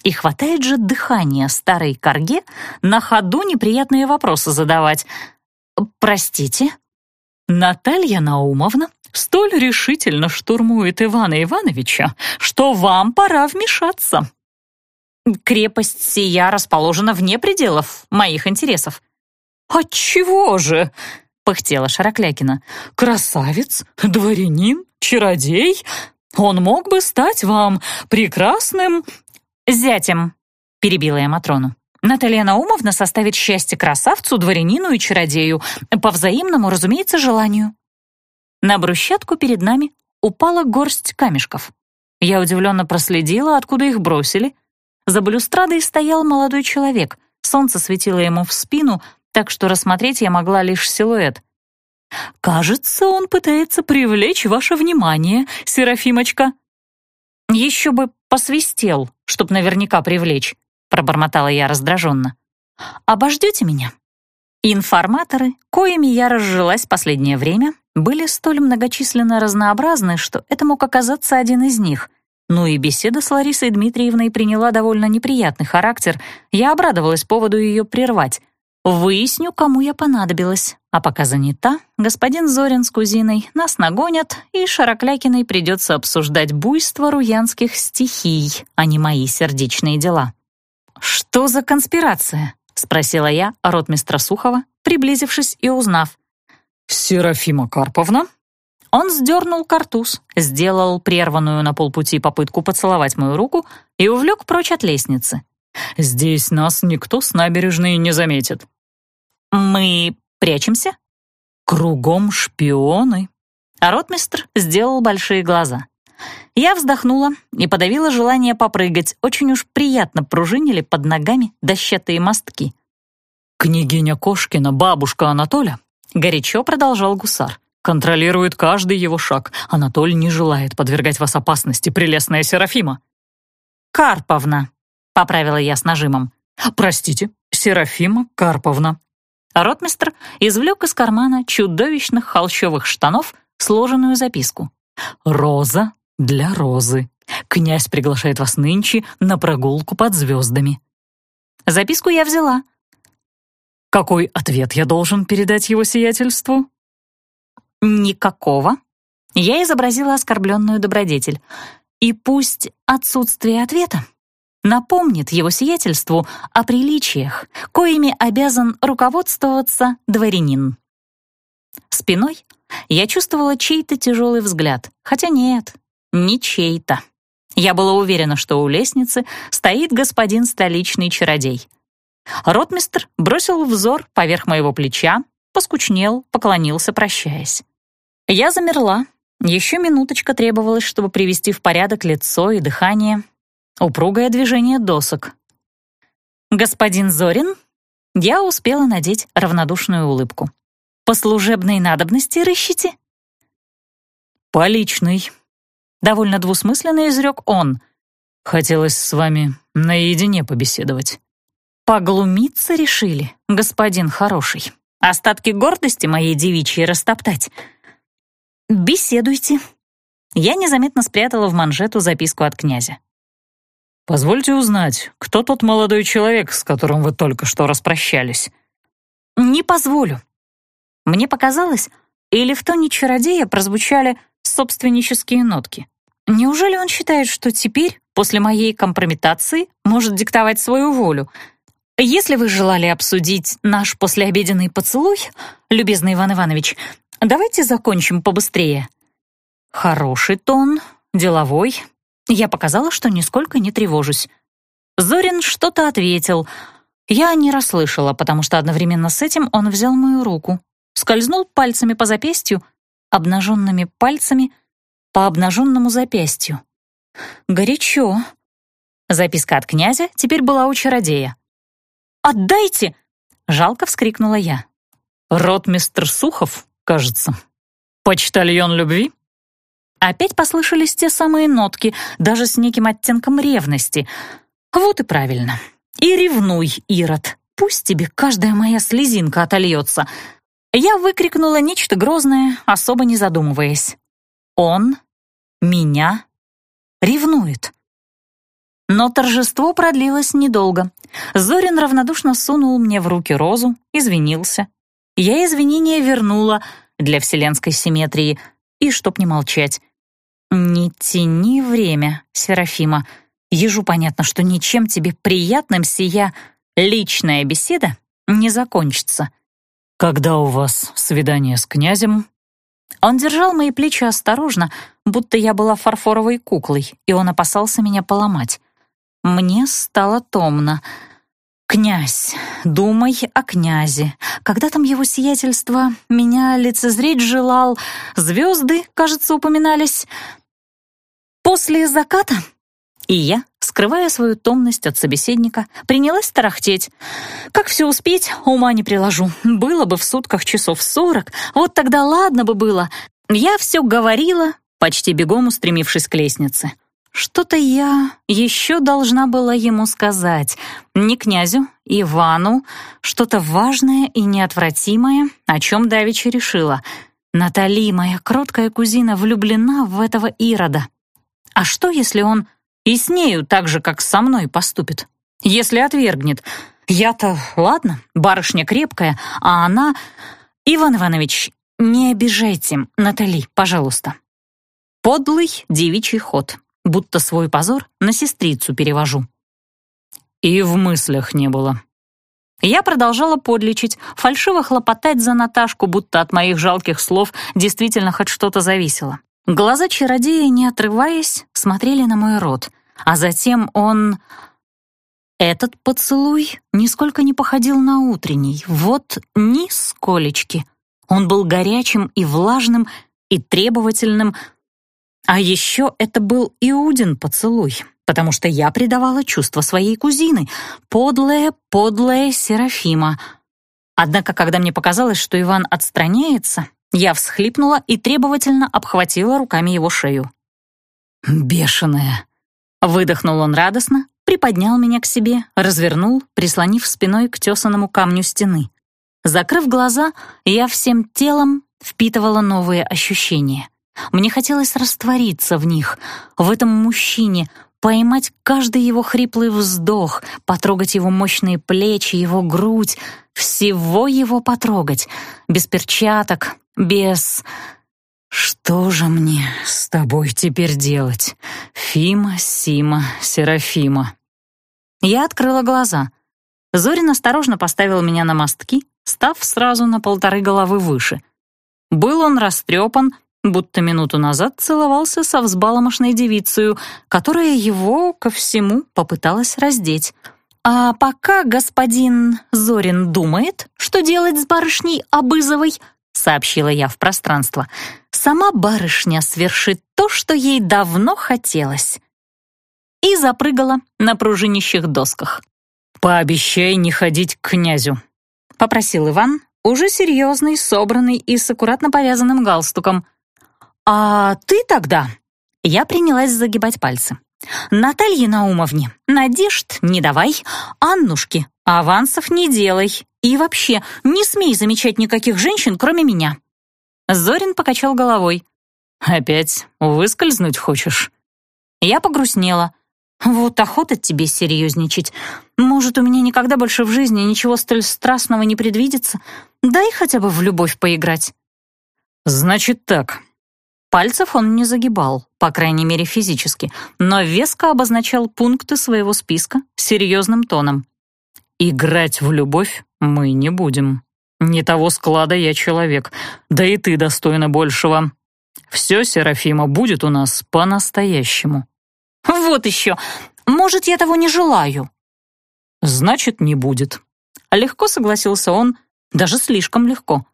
И хватает же дыхания старой корге на ходу неприятные вопросы задавать. «Простите?» Наталья Наумовна столь решительно штурмует Ивана Ивановича, что вам пора вмешаться. Крепость сия расположена вне пределов моих интересов. «Отчего же?» — пыхтела Шароклякина. «Красавец, дворянин, чародей. Он мог бы стать вам прекрасным «Зятем», — перебила я Матрону. «Наталья Наумовна составит счастье красавцу, дворянину и чародею, по взаимному, разумеется, желанию». На брусчатку перед нами упала горсть камешков. Я удивленно проследила, откуда их бросили. За балюстрадой стоял молодой человек. Солнце светило ему в спину, так что рассмотреть я могла лишь силуэт. «Кажется, он пытается привлечь ваше внимание, Серафимочка». «Еще бы посвистел, чтоб наверняка привлечь», — пробормотала я раздраженно. «Обождете меня?» Информаторы, коими я разжилась последнее время, были столь многочисленно разнообразны, что это мог оказаться один из них. Ну и беседа с Ларисой Дмитриевной приняла довольно неприятный характер, я обрадовалась поводу ее прервать. Выясню, кому я понадобилась. А пока занята, господин Зорин с кузиной нас нагонят, и Шароклякиной придется обсуждать буйство руянских стихий, а не мои сердечные дела. «Что за конспирация?» — спросила я ротмистра Сухова, приблизившись и узнав. «Серафима Карповна?» Он сдернул картуз, сделал прерванную на полпути попытку поцеловать мою руку и увлек прочь от лестницы. «Здесь нас никто с набережной не заметит». «Мы прячемся?» «Кругом шпионы». А ротмистр сделал большие глаза. Я вздохнула и подавила желание попрыгать. Очень уж приятно пружинили под ногами дощатые мостки. «Княгиня Кошкина, бабушка Анатоля», — горячо продолжал гусар. «Контролирует каждый его шаг. Анатоль не желает подвергать вас опасности, прелестная Серафима». «Карповна», — поправила я с нажимом. «Простите, Серафима Карповна», Ротмистр извлек из кармана чудовищных холщовых штанов сложенную записку. «Роза для розы. Князь приглашает вас нынче на прогулку под звездами». Записку я взяла. «Какой ответ я должен передать его сиятельству?» «Никакого». Я изобразила оскорбленную добродетель. И пусть отсутствие ответа напомнит его сиятельству о приличиях, коими обязан руководствоваться дворянин. Спиной я чувствовала чей-то тяжелый взгляд, хотя нет, не чей-то. Я была уверена, что у лестницы стоит господин столичный чародей. Ротмистр бросил взор поверх моего плеча, поскучнел, поклонился, прощаясь. Я замерла. Еще минуточка требовалась, чтобы привести в порядок лицо и дыхание, Упругое движение досок. господин Зорин?» Я успела надеть равнодушную улыбку. «По служебной надобности рыщите?» «По личной», — довольно двусмысленно изрек он. «Хотелось с вами наедине побеседовать». «Поглумиться решили, господин хороший. Остатки гордости моей девичьей растоптать. Беседуйте». Я незаметно спрятала в манжету записку от князя. «Позвольте узнать, кто тот молодой человек, с которым вы только что распрощались?» «Не позволю». Мне показалось, или в тоне чародея прозвучали собственнические нотки. Неужели он считает, что теперь, после моей компрометации, может диктовать свою волю? Если вы желали обсудить наш послеобеденный поцелуй, любезный Иван Иванович, давайте закончим побыстрее. Хороший тон, деловой, я показала, что нисколько не тревожусь. Зорин что-то ответил. Я не расслышала, потому что одновременно с этим он взял мою руку, скользнул пальцами по запястью, обнаженными пальцами по обнаженному запястью. Горячо. Записка от князя теперь была у чародея. «Отдайте!» — жалко вскрикнула я. «Ротмистр Сухов, кажется. Почтальон любви?» Опять послышались те самые нотки, даже с неким оттенком ревности. Вот и правильно. И ревнуй, Ирод. Пусть тебе каждая моя слезинка отольется. Я выкрикнула нечто грозное, особо не задумываясь. Он меня ревнует. Но торжество продлилось недолго. Зорин равнодушно сунул мне в руки розу, извинился. Я извинения вернула для вселенской симметрии, и чтоб не молчать. «Не тяни время, Серафима. Ежу понятно, что ничем тебе приятным сия личная беседа не закончится». «Когда у вас свидание с князем?» Он держал мои плечи осторожно, будто я была фарфоровой куклой, и он опасался меня поломать. Мне стало томно. «Князь, думай о князе. Когда там его сиятельство меня лицезреть желал, звезды, кажется, упоминались. После заката и я, скрывая свою томность от собеседника, принялась тарахтеть. Как все успеть, ума не приложу. Было бы в сутках часов сорок, вот тогда ладно бы было. Я все говорила, почти бегом устремившись к лестнице. Что-то я еще должна была ему сказать. Не князю, Ивану. Что-то важное и неотвратимое, о чем Давича решила. Натали, моя кроткая кузина, влюблена в этого Ирода. А что, если он и с нею так же, как со мной поступит? Если отвергнет? Я-то, ладно, барышня крепкая, а она... Иван Иванович, не обижайте Натали, пожалуйста. Подлый девичий ход, будто свой позор на сестрицу перевожу. И в мыслях не было. Я продолжала подлечить, фальшиво хлопотать за Наташку, будто от моих жалких слов действительно хоть что-то зависело. Глаза чародея, не отрываясь, смотрели на мой рот, а затем он... Этот поцелуй нисколько не походил на утренний, вот ни сколечки. Он был горячим и влажным, и требовательным. А еще это был Иудин поцелуй, потому что я придавала чувство своей кузины, подлая, подлая Серафима. Однако, когда мне показалось, что Иван отстраняется, я всхлипнула и требовательно обхватила руками его шею. «Бешеная!» Выдохнул он радостно, приподнял меня к себе, развернул, прислонив спиной к тесаному камню стены. Закрыв глаза, я всем телом впитывала новые ощущения. Мне хотелось раствориться в них, в этом мужчине, поймать каждый его хриплый вздох, потрогать его мощные плечи, его грудь, всего его потрогать, без перчаток, без... «Что же мне с тобой теперь делать, Фима, Сима, Серафима?» Я открыла глаза. Зорин осторожно поставил меня на мостки, став сразу на полторы головы выше. Был он растрепан, будто минуту назад целовался со взбаломошной девицей, которая его ко всему попыталась раздеть. А пока господин Зорин думает, что делать с барышней Абызовой, сообщила я в пространство, сама барышня свершит то, что ей давно хотелось. И запрыгала на пружинищих досках. пообещай не ходить к князю», — попросил Иван, уже серьезный, собранный и с аккуратно повязанным галстуком. «А ты тогда?» Я принялась загибать пальцы. «Наталье Наумовне, надежд не давай, Аннушке, авансов не делай и вообще не смей замечать никаких женщин, кроме меня». Зорин покачал головой. «Опять выскользнуть хочешь?» Я погрустнела. «Вот охота тебе серьезничать. Может, у меня никогда больше в жизни ничего столь страстного не предвидится? Дай хотя бы в любовь поиграть». «Значит так». Пальцев он не загибал, по крайней мере физически, но веско обозначал пункты своего списка серьезным тоном. «Играть в любовь мы не будем. Не того склада я человек, да и ты достойна большего. Все, Серафима, будет у нас по-настоящему». «Вот еще! Может, я того не желаю?» «Значит, не будет». Легко согласился он, даже слишком легко.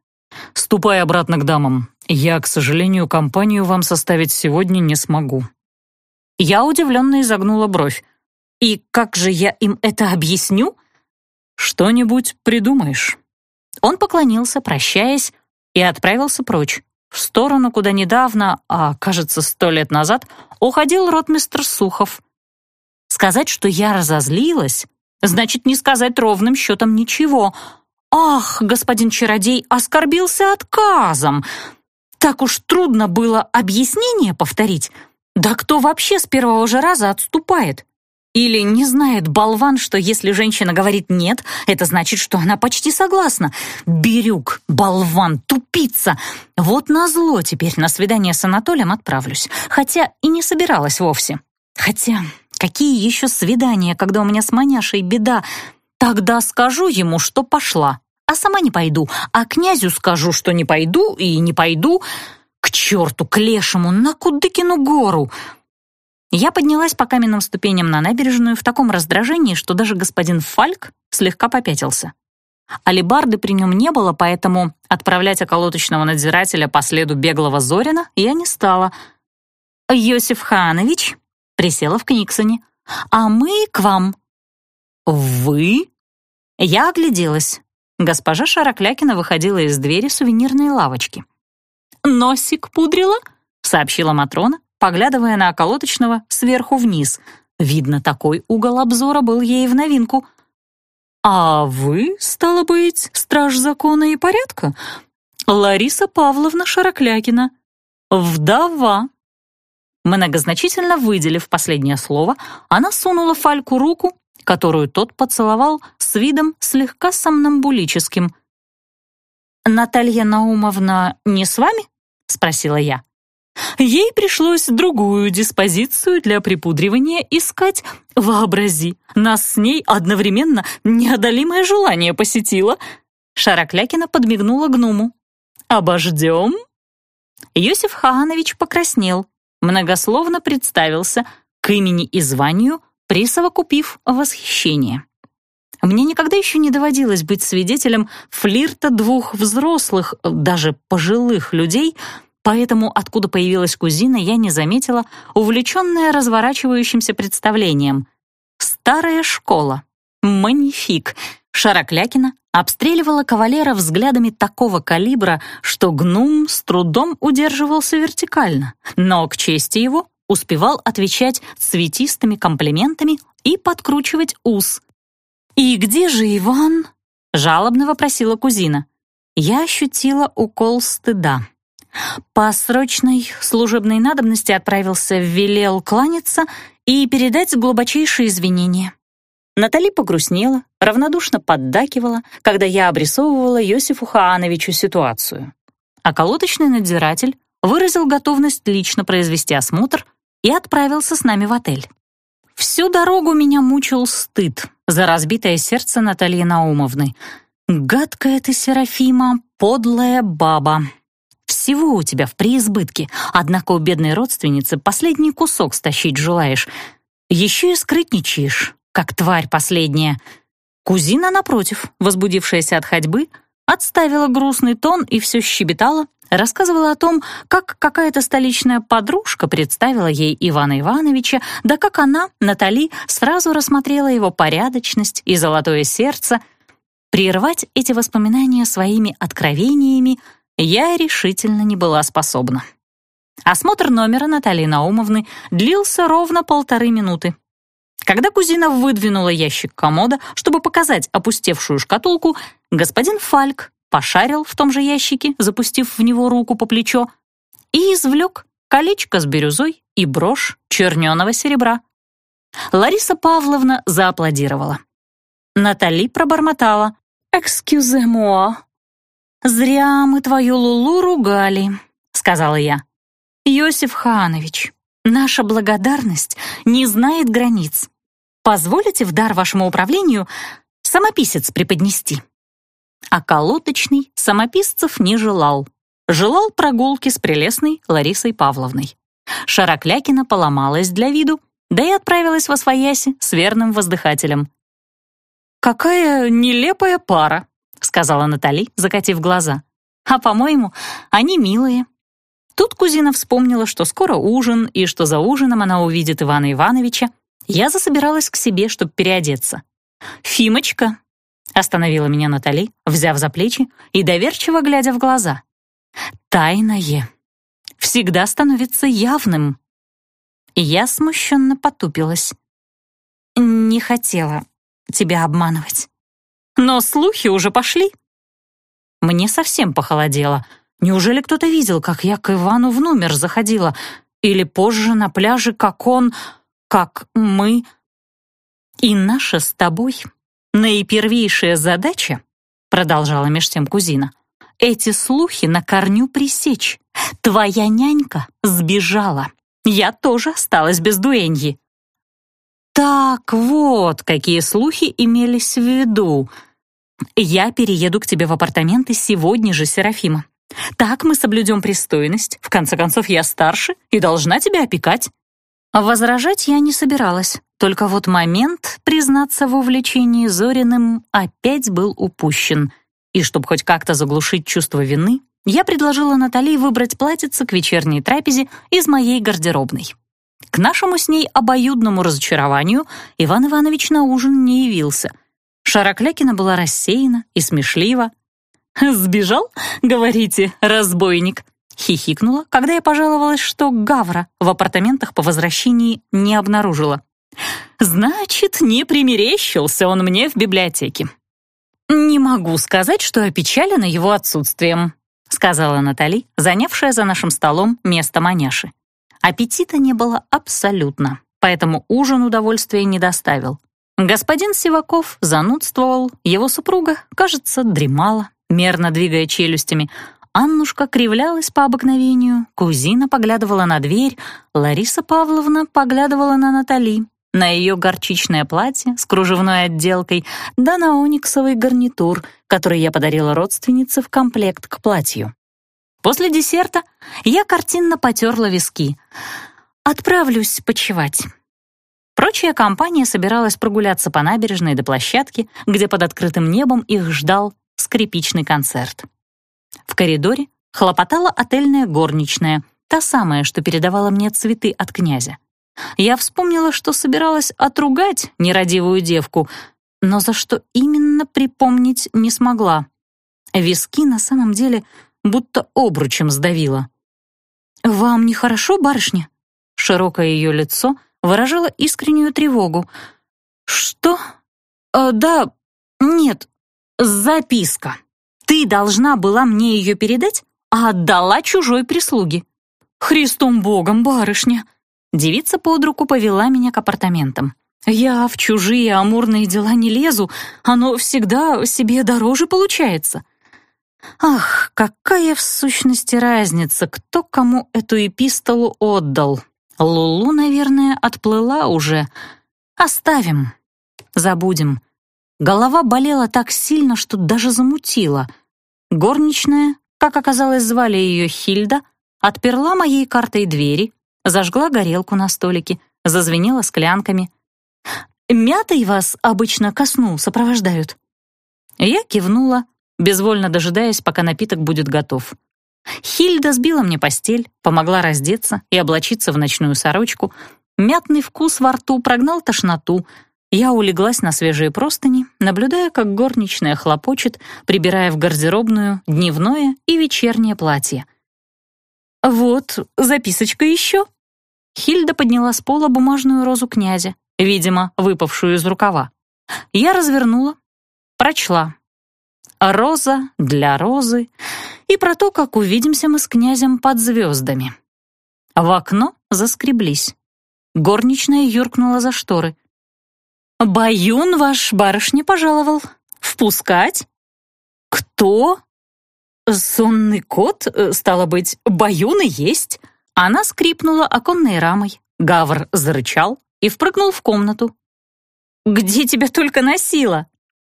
«Ступай обратно к дамам. Я, к сожалению, компанию вам составить сегодня не смогу». Я удивленно изогнула бровь. «И как же я им это объясню?» «Что-нибудь придумаешь». Он поклонился, прощаясь, и отправился прочь, в сторону, куда недавно, а, кажется, сто лет назад, уходил ротмистр Сухов. Сказать, что я разозлилась, значит не сказать ровным счетом ничего. Ах, господин чародей оскорбился отказом. Так уж трудно было объяснение повторить. Да кто вообще с первого же раза отступает? Или не знает болван, что если женщина говорит «нет», это значит, что она почти согласна. Бирюк, болван, тупица. Вот назло теперь на свидание с Анатолием отправлюсь. Хотя и не собиралась вовсе. Хотя какие еще свидания, когда у меня с маняшей беда? Тогда скажу ему, что пошла, а сама не пойду. А князю скажу, что не пойду и не пойду. К черту, к лешему, на Кудыкину гору. Я поднялась по каменным ступеням на набережную в таком раздражении, что даже господин Фальк слегка попятился. Алибарды при нем не было, поэтому отправлять околоточного надзирателя по следу беглого Зорина я не стала. «Йосиф Ханович», — присела в Книксоне, — «а мы к вам». «Вы?» Я огляделась. Госпожа Шароклякина выходила из двери сувенирной лавочки. «Носик пудрила?» — сообщила Матрона, поглядывая на околоточного сверху вниз. Видно, такой угол обзора был ей в новинку. «А вы, стало быть, страж закона и порядка? Лариса Павловна Шароклякина, вдова». Многозначительно выделив последнее слово, она сунула Фальку руку, которую тот поцеловал с видом слегка сомнамбулическим. «Наталья Наумовна не с вами?» — спросила я. Ей пришлось другую диспозицию для припудривания искать. Вообрази, нас с ней одновременно неодолимое желание посетило. Шароклякина подмигнула гному. «Обождем?» Юсиф Ханович покраснел, многословно представился к имени и званию, присовокупив восхищение. Мне никогда еще не доводилось быть свидетелем флирта двух взрослых, даже пожилых людей — Поэтому, откуда появилась кузина, я не заметила, увлеченная разворачивающимся представлением. Старая школа. Манифик. Шароклякина обстреливала кавалера взглядами такого калибра, что гнум с трудом удерживался вертикально, но, к чести его, успевал отвечать цветистыми комплиментами и подкручивать ус. «И где же Иван?» — жалобно вопросила кузина. Я ощутила укол стыда. По срочной служебной надобности отправился в Велел кланяться и передать глубочайшие извинения. Натали погрустнела, равнодушно поддакивала, когда я обрисовывала Йосифу Хаановичу ситуацию. А колоточный надзиратель выразил готовность лично произвести осмотр и отправился с нами в отель. Всю дорогу меня мучил стыд за разбитое сердце Натальи Наумовны. «Гадкая ты, Серафима, подлая баба», всего у тебя в преизбытке, однако у бедной родственницы последний кусок стащить желаешь. Еще и скрытничаешь, как тварь последняя. Кузина, напротив, возбудившаяся от ходьбы, отставила грустный тон и все щебетала, рассказывала о том, как какая-то столичная подружка представила ей Ивана Ивановича, да как она, Натали, сразу рассмотрела его порядочность и золотое сердце. Прервать эти воспоминания своими откровениями я решительно не была способна. Осмотр номера Натальи Наумовны длился ровно полторы минуты. Когда кузина выдвинула ящик комода, чтобы показать опустевшую шкатулку, господин Фальк пошарил в том же ящике, запустив в него руку по плечо, и извлек колечко с бирюзой и брошь черненого серебра. Лариса Павловна зааплодировала. Натали пробормотала. «Экскюзе-моа». «Зря мы твою Лулу ругали», — сказала я. «Йосиф Ханович, наша благодарность не знает границ. Позволите в дар вашему управлению самописец преподнести?» А колоточный самописцев не желал. Желал прогулки с прелестной Ларисой Павловной. Шароклякина поломалась для виду, да и отправилась во свояси с верным воздыхателем. «Какая нелепая пара», — сказала Натали, закатив глаза. «А, по-моему, они милые». Тут кузина вспомнила, что скоро ужин, и что за ужином она увидит Ивана Ивановича. Я засобиралась к себе, чтобы переодеться. «Фимочка», — остановила меня Натали, взяв за плечи и доверчиво глядя в глаза. «Тайное всегда становится явным». Я смущенно потупилась. «Не хотела тебя обманывать. Но слухи уже пошли». Мне совсем похолодело — Неужели кто-то видел, как я к Ивану в номер заходила? Или позже на пляже, как он, как мы? И наша с тобой наипервейшая задача, продолжала меж тем кузина, эти слухи на корню пресечь. Твоя нянька сбежала. Я тоже осталась без дуэньи. Так вот, какие слухи имелись в виду. Я перееду к тебе в апартаменты сегодня же, Серафима. Так мы соблюдем пристойность. В конце концов, я старше и должна тебя опекать». Возражать я не собиралась. Только вот момент, признаться в увлечении Зориным, опять был упущен. И чтобы хоть как-то заглушить чувство вины, я предложила Натали выбрать платьице к вечерней трапезе из моей гардеробной. К нашему с ней обоюдному разочарованию Иван Иванович на ужин не явился. Шароклякина была рассеяна и смешлива, «Сбежал, говорите, разбойник?» Хихикнула, когда я пожаловалась, что Гавра в апартаментах по возвращении не обнаружила. «Значит, не примерещился он мне в библиотеке». «Не могу сказать, что опечалена его отсутствием», сказала Натали, занявшая за нашим столом место маняши. Аппетита не было абсолютно, поэтому ужин удовольствия не доставил. Господин Сиваков занудствовал, его супруга, кажется, дремала мерно двигая челюстями. Аннушка кривлялась по обыкновению, кузина поглядывала на дверь, Лариса Павловна поглядывала на Натали, на ее горчичное платье с кружевной отделкой, да на ониксовый гарнитур, который я подарила родственнице в комплект к платью. После десерта я картинно потерла виски. «Отправлюсь почевать». Прочая компания собиралась прогуляться по набережной до площадки, где под открытым небом их ждал скрипичный концерт. В коридоре хлопотала отельная горничная, та самая, что передавала мне цветы от князя. Я вспомнила, что собиралась отругать нерадивую девку, но за что именно припомнить не смогла. Виски на самом деле будто обручем сдавило. «Вам нехорошо, барышня?» Широкое ее лицо выражало искреннюю тревогу. «Что? Э, да, нет, «Записка. Ты должна была мне ее передать, а отдала чужой прислуге». «Христом Богом, барышня!» Девица под руку повела меня к апартаментам. «Я в чужие амурные дела не лезу, оно всегда себе дороже получается». Ах, какая в сущности разница, кто кому эту эпистолу отдал. Лулу, наверное, отплыла уже. Оставим, забудем. Голова болела так сильно, что даже замутила. Горничная, как оказалось, звали ее Хильда, отперла моей картой двери, зажгла горелку на столике, зазвенела склянками. «Мятой вас обычно ко сну сопровождают». Я кивнула, безвольно дожидаясь, пока напиток будет готов. Хильда сбила мне постель, помогла раздеться и облачиться в ночную сорочку. Мятный вкус во рту прогнал тошноту. Я улеглась на свежие простыни, наблюдая, как горничная хлопочет, прибирая в гардеробную дневное и вечернее платье. «Вот, записочка еще». Хильда подняла с пола бумажную розу князя, видимо, выпавшую из рукава. Я развернула, прочла. «Роза для розы» и про то, как увидимся мы с князем под звездами. В окно заскреблись. Горничная юркнула за шторы. «Баюн ваш барышня пожаловал. Впускать?» «Кто?» «Сонный кот, э, стало быть, Баюн и есть». Она скрипнула оконной рамой. Гавр зарычал и впрыгнул в комнату. «Где тебя только носила?»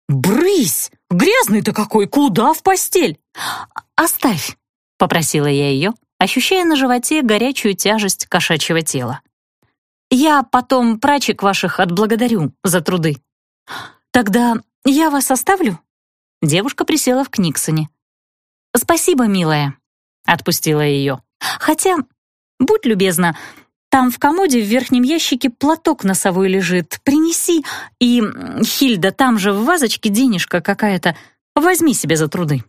«Брысь! Грязный-то какой! Куда в постель?» «Оставь», — попросила я ее, ощущая на животе горячую тяжесть кошачьего тела. «Я потом прачек ваших отблагодарю за труды. Тогда я вас оставлю?» Девушка присела в Книксоне. «Спасибо, милая», — отпустила ее. «Хотя, будь любезна, там в комоде в верхнем ящике платок носовой лежит. Принеси. И, Хильда, там же в вазочке денежка какая-то. Возьми себе за труды».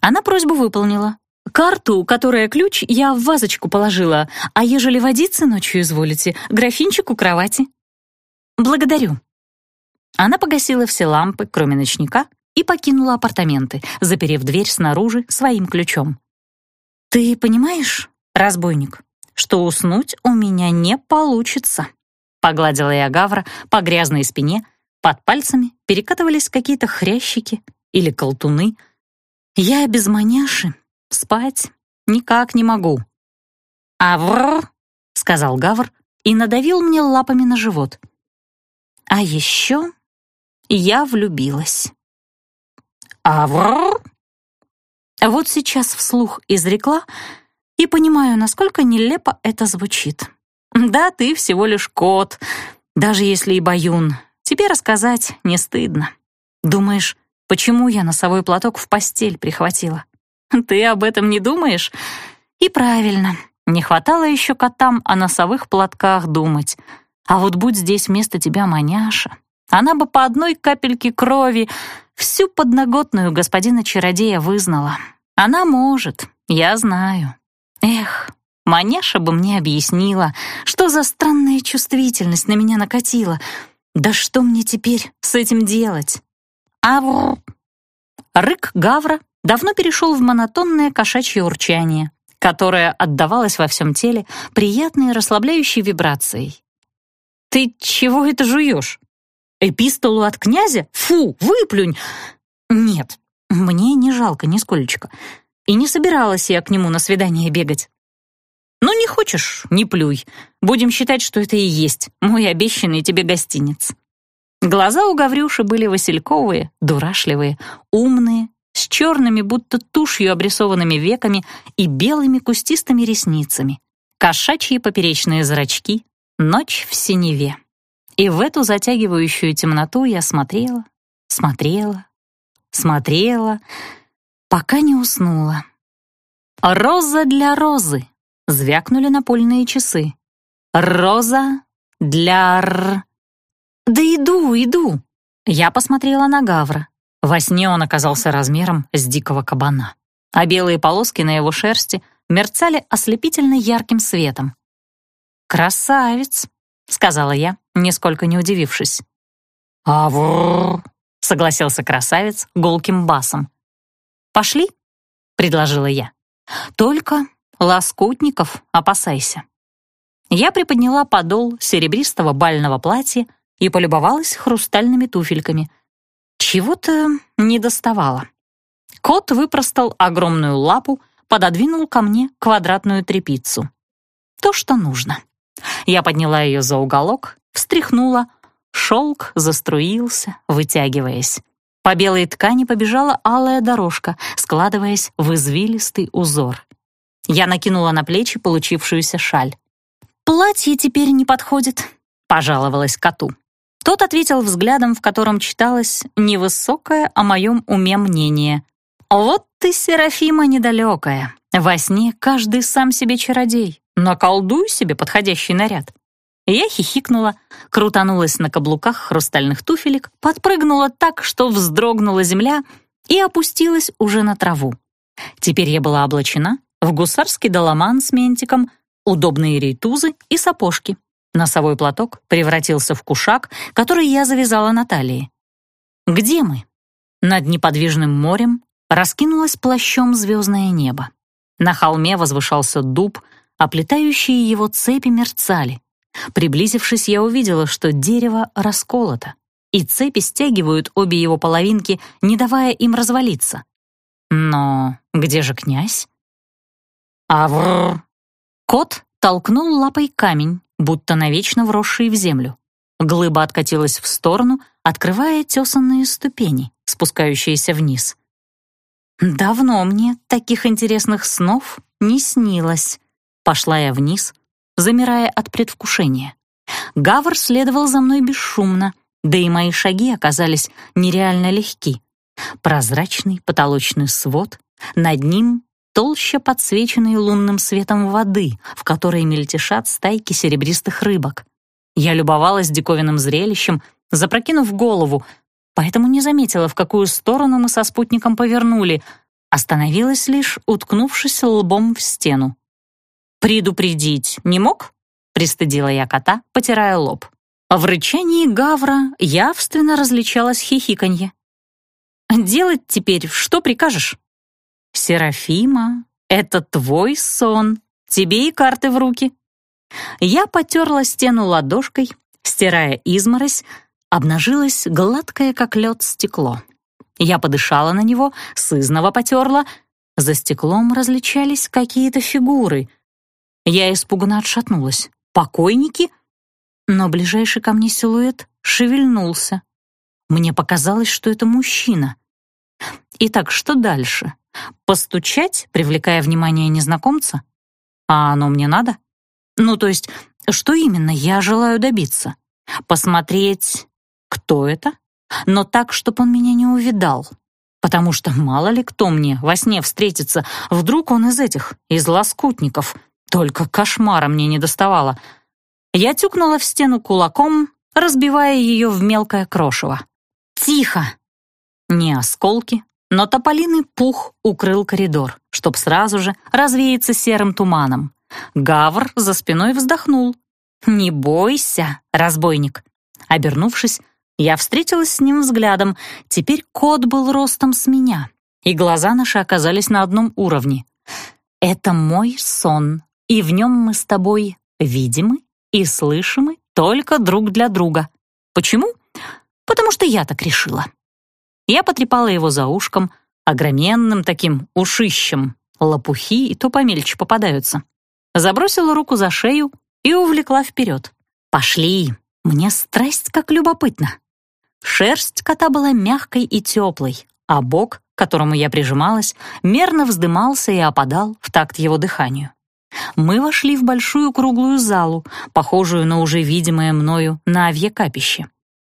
Она просьбу выполнила. «Карту, которая ключ, я в вазочку положила, а ежели водиться ночью изволите, графинчик у кровати». «Благодарю». Она погасила все лампы, кроме ночника, и покинула апартаменты, заперев дверь снаружи своим ключом. «Ты понимаешь, разбойник, что уснуть у меня не получится. Погладила я Гавра по грязной спине, под пальцами перекатывались какие-то хрящики или колтуны. Я без маняши спать никак не могу. «Авр!» — сказал Гавр и надавил мне лапами на живот. А еще я влюбилась. «Авр!» Вот сейчас вслух изрекла — и понимаю, насколько нелепо это звучит. Да, ты всего лишь кот, даже если и баюн. Тебе рассказать не стыдно. Думаешь, почему я носовой платок в постель прихватила? <laughs> Ты об этом не думаешь? И правильно. Не хватало еще котам о носовых платках думать. А вот будь здесь вместо тебя маняша, она бы по одной капельке крови всю подноготную господина-чародея вызнала. Она может, я знаю. Эх, Маняша бы мне объяснила, что за странная чувствительность на меня накатила. Да что мне теперь с этим делать? Авр! Рык Гавра давно перешел в монотонное кошачье урчание, которое отдавалось во всем теле приятной расслабляющей вибрацией. «Ты чего это жуешь? Эпистолу от князя? Фу, выплюнь!» «Нет, мне не жалко нисколечко. И не собиралась я к нему на свидание бегать. «Ну, не хочешь — не плюй. Будем считать, что это и есть мой обещанный тебе гостиниц». Глаза у Гаврюши были васильковые, дурашливые, умные, с черными, будто тушью обрисованными веками и белыми кустистыми ресницами, кошачьи поперечные зрачки, ночь в синеве. И в эту затягивающую темноту я смотрела, смотрела, смотрела пока не уснула. «Роза для розы!» — звякнули напольные часы. «Роза для р...» «Да иду, иду!» Я посмотрела на Гавра. Во сне он оказался размером с дикого кабана, а белые полоски на его шерсти мерцали ослепительно ярким светом. «Красавец!» — сказала я, нисколько не удивившись. «Авр!» — согласился красавец гулким басом. «Пошли?» — предложила я. «Только лоскутников опасайся». Я приподняла подол серебристого бального платья и полюбовалась хрустальными туфельками. Чего-то не доставало. Кот выпростал огромную лапу, пододвинул ко мне квадратную трепицу. То, что нужно. Я подняла ее за уголок, встряхнула, шелк заструился, вытягиваясь. По белой ткани побежала алая дорожка, складываясь в извилистый узор. Я накинула на плечи получившуюся шаль. «Платье теперь не подходит», — пожаловалась коту. Тот ответил взглядом, в котором читалось невысокое о моем уме мнение. «Вот ты, Серафима, недалекая. Во сне каждый сам себе чародей. Наколдуй себе подходящий наряд». Я хихикнула, крутанулась на каблуках хрустальных туфелек, подпрыгнула так, что вздрогнула земля и опустилась уже на траву. Теперь я была облачена в гусарский доломан с ментиком, удобные рейтузы и сапожки. Носовой платок превратился в кушак, который я завязала на талии. Где мы? Над неподвижным морем раскинулось плащом звездное небо. На холме возвышался дуб, оплетающие его цепи мерцали. Приблизившись, я увидела, что дерево расколото, и цепи стягивают обе его половинки, не давая им развалиться. Но где же князь? Авр! Кот толкнул лапой камень, будто навечно вросший в землю. Глыба откатилась в сторону, открывая тесанные ступени, спускающиеся вниз. «Давно мне таких интересных снов не снилось». Пошла я вниз, замирая от предвкушения. Гавр следовал за мной бесшумно, да и мои шаги оказались нереально легки. Прозрачный потолочный свод, над ним толще подсвеченной лунным светом воды, в которой мельтешат стайки серебристых рыбок. Я любовалась диковинным зрелищем, запрокинув голову, поэтому не заметила, в какую сторону мы со спутником повернули, остановилась лишь, уткнувшись лбом в стену. «Предупредить не мог?» — пристыдила я кота, потирая лоб. В рычании гавра явственно различалось хихиканье. «Делать теперь что прикажешь?» «Серафима, это твой сон, тебе и карты в руки». Я потерла стену ладошкой, стирая изморозь, обнажилось гладкое, как лед, стекло. Я подышала на него, сызново потерла. За стеклом различались какие-то фигуры. Я испуганно отшатнулась. «Покойники?» Но ближайший ко мне силуэт шевельнулся. Мне показалось, что это мужчина. Итак, что дальше? Постучать, привлекая внимание незнакомца? А оно мне надо? Ну, то есть, что именно я желаю добиться? Посмотреть, кто это? Но так, чтобы он меня не увидал. Потому что мало ли кто мне во сне встретится, вдруг он из этих, из лоскутников. Только кошмара мне не доставало. Я тюкнула в стену кулаком, разбивая ее в мелкое крошево. «Тихо!» Не осколки, но тополиный пух укрыл коридор, чтоб сразу же развеяться серым туманом. Гавр за спиной вздохнул. «Не бойся, разбойник!» Обернувшись, я встретилась с ним взглядом. Теперь кот был ростом с меня, и глаза наши оказались на одном уровне. «Это мой сон, и в нем мы с тобой видимы и слышимы только друг для друга. Почему? Потому что я так решила». Я потрепала его за ушком, огроменным таким ушищем. Лопухи и то помельче попадаются. Забросила руку за шею и увлекла вперед. «Пошли, мне страсть как любопытно». Шерсть кота была мягкой и теплой, а бок, к которому я прижималась, мерно вздымался и опадал в такт его дыханию. Мы вошли в большую круглую залу, похожую на уже видимое мною на капище.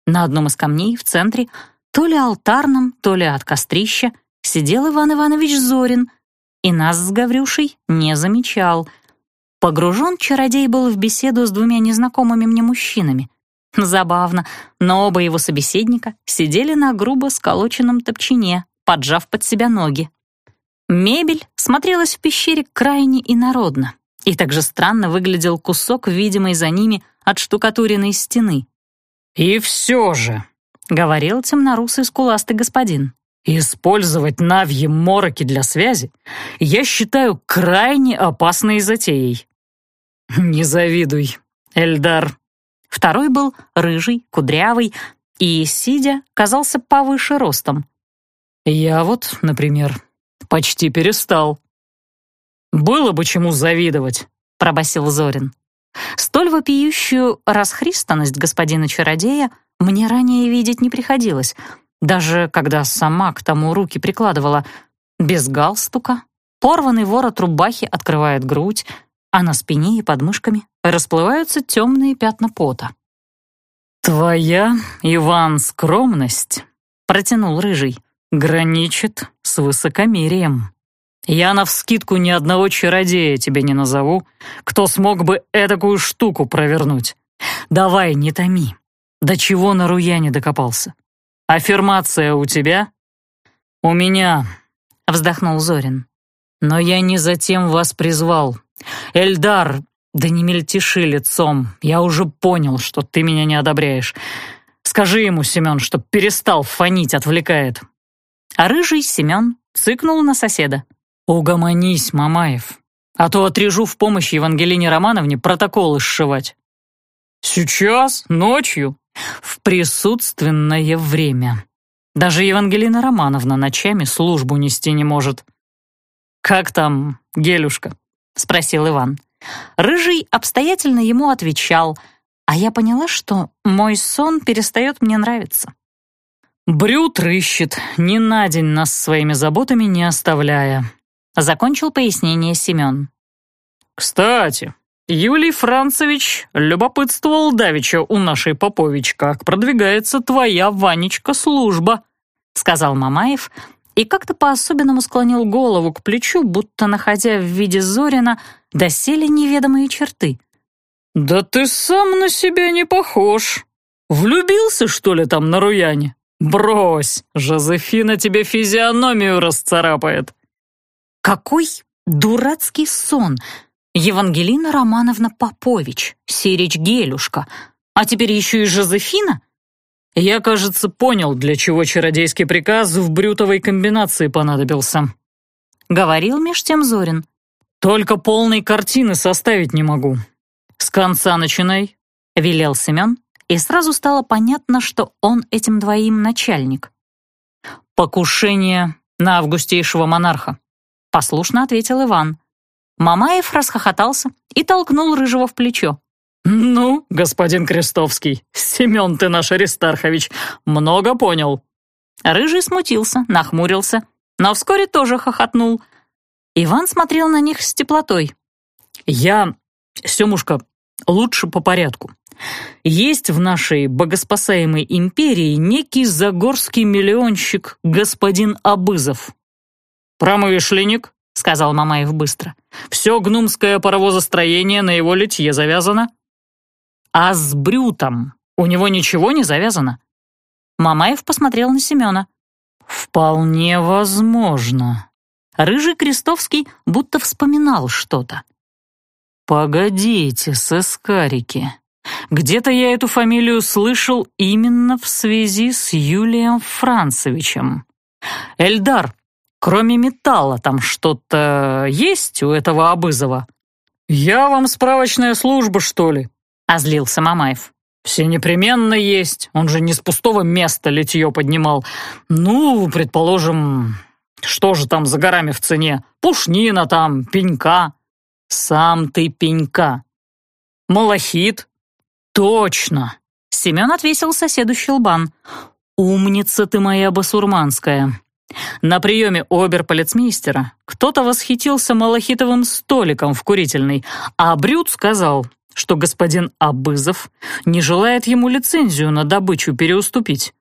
На одном из камней в центре то ли алтарном, то ли от кострища, сидел Иван Иванович Зорин и нас с Гаврюшей не замечал. Погружен чародей был в беседу с двумя незнакомыми мне мужчинами. Забавно, но оба его собеседника сидели на грубо сколоченном топчине, поджав под себя ноги. Мебель смотрелась в пещере крайне инородно, и также странно выглядел кусок, видимый за ними от штукатуренной стены. «И все же», — говорил темнорусый скуластый господин. «Использовать навьи мороки для связи я считаю крайне опасной затеей». «Не завидуй, Эльдар». Второй был рыжий, кудрявый и, сидя, казался повыше ростом. «Я вот, например, почти перестал». «Было бы чему завидовать», — пробасил Зорин. Столь вопиющую расхристанность господина-чародея — мне ранее видеть не приходилось, даже когда сама к тому руки прикладывала. Без галстука, порванный ворот рубахи открывает грудь, а на спине и под мышками расплываются темные пятна пота. «Твоя, Иван, скромность», — протянул Рыжий, — «граничит с высокомерием. Я навскидку ни одного чародея тебе не назову, кто смог бы эдакую штуку провернуть. Давай, не томи. До чего на Руяне докопался? Аффирмация у тебя?» «У меня», — вздохнул Зорин. «Но я не затем вас призвал. Эльдар, да не мельтеши лицом. Я уже понял, что ты меня не одобряешь. Скажи ему, Семен, чтоб перестал фонить, отвлекает». А рыжий Семен цыкнул на соседа. «Угомонись, Мамаев, а то отрежу в помощь Евангелине Романовне протоколы сшивать». «Сейчас? Ночью?» «В присутственное время. Даже Евангелина Романовна ночами службу нести не может». «Как там, Гелюшка?» — спросил Иван. Рыжий обстоятельно ему отвечал, а я поняла, что мой сон перестает мне нравиться. «Брют рыщет, ни на день нас своими заботами не оставляя», — закончил пояснение Семен. «Кстати, Юлий Францевич любопытствовал давеча у нашей Попович, как продвигается твоя, Ванечка, служба», — сказал Мамаев, и как-то по-особенному склонил голову к плечу, будто находя в виде Зорина доселе неведомые черты. «Да ты сам на себя не похож. Влюбился, что ли, там на Руяне? Брось, Жозефина тебе физиономию расцарапает». «Какой дурацкий сон! Евангелина Романовна Попович, Сирич Гелюшка, а теперь еще и Жозефина?» Я, кажется, понял, для чего чародейский приказ в брютовой комбинации понадобился. Говорил меж тем Зорин. Только полной картины составить не могу. С конца начинай, велел Семен, и сразу стало понятно, что он этим двоим начальник. «Покушение на августейшего монарха», — послушно ответил Иван. Мамаев расхохотался и толкнул Рыжего в плечо. «Ну, господин Крестовский, Семен ты наш Аристархович, много понял». Рыжий смутился, нахмурился, но вскоре тоже хохотнул. Иван смотрел на них с теплотой. «Я, Семушка, лучше по порядку. Есть в нашей богоспасаемой империи некий загорский миллионщик господин Абызов». «Промышленник», — сказал Мамаев быстро. «Все гнумское паровозостроение на его литье завязано». А с Брютом у него ничего не завязано?» Мамаев посмотрел на Семена. «Вполне возможно». Рыжий Крестовский будто вспоминал что-то. «Погодите, сыскарики. Где-то я эту фамилию слышал именно в связи с Юлием Францевичем. Эльдар, кроме металла там что-то есть у этого Абызова? Я вам справочная служба, что ли?» — озлился Мамаев. «Все непременно есть, он же не с пустого места литье поднимал. Ну, предположим, что же там за горами в цене? Пушнина там, пенька. Сам ты пенька. Малахит? Точно!» Семен отвесил соседу щелбан. «Умница ты моя басурманская!» На приеме обер-полицмейстера кто-то восхитился малахитовым столиком в курительной, а Брюд сказал, что господин Абызов не желает ему лицензию на добычу переуступить.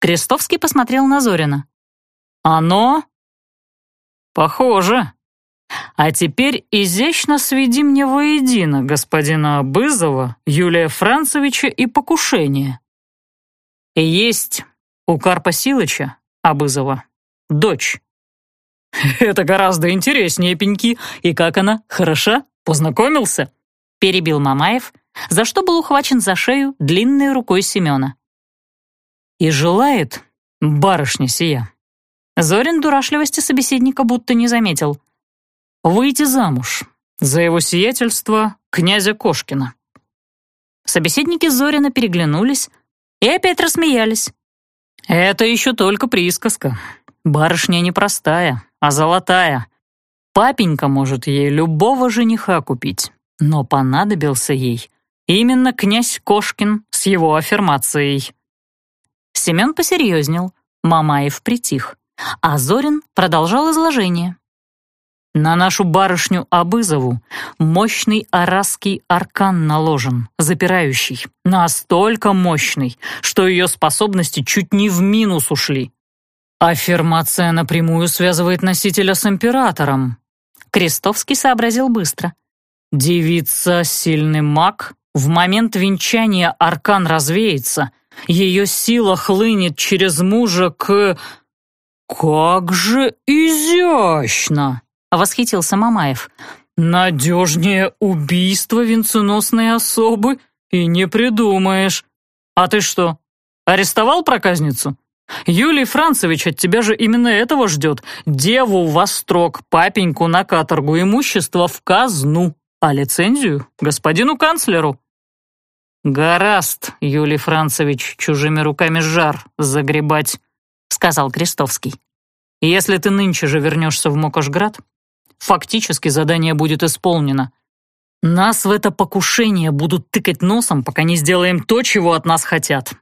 Крестовский посмотрел на Зорина. «Оно?» «Похоже. А теперь изящно сведи мне воедино господина Абызова, Юлия Францевича и покушение. есть у Карпа Силыча, Абызова, дочь. <laughs> Это гораздо интереснее пеньки. И как она, хороша? Познакомился?» перебил Мамаев, за что был ухвачен за шею длинной рукой Семена. «И желает барышня сия». Зорин дурашливости собеседника будто не заметил. «Выйти замуж за его сиятельство князя Кошкина». Собеседники Зорина переглянулись и опять рассмеялись. «Это еще только присказка. Барышня непростая, а золотая. Папенька может ей любого жениха купить. Но понадобился ей именно князь Кошкин с его аффирмацией. Семен посерьезнел, Мамаев притих, а Зорин продолжал изложение. На нашу барышню Абызову мощный арасский аркан наложен, запирающий, настолько мощный, что ее способности чуть не в минус ушли. Аффирмация напрямую связывает носителя с императором. Крестовский сообразил быстро. Девица — сильный маг, в момент венчания аркан развеется, ее сила хлынет через мужа к... «Как же изящно!» — восхитился Мамаев. «Надежнее убийство венценосной особы и не придумаешь. А ты что, арестовал проказницу? Юлий Францевич от тебя же именно этого ждет. Деву во строк, папеньку на каторгу, имущество в казну, а лицензию господину канцлеру». «Гораст, Юлий Францевич, чужими руками жар загребать», — сказал Крестовский. «Если ты нынче же вернешься в Мокошград, фактически задание будет исполнено. Нас в это покушение будут тыкать носом, пока не сделаем то, чего от нас хотят.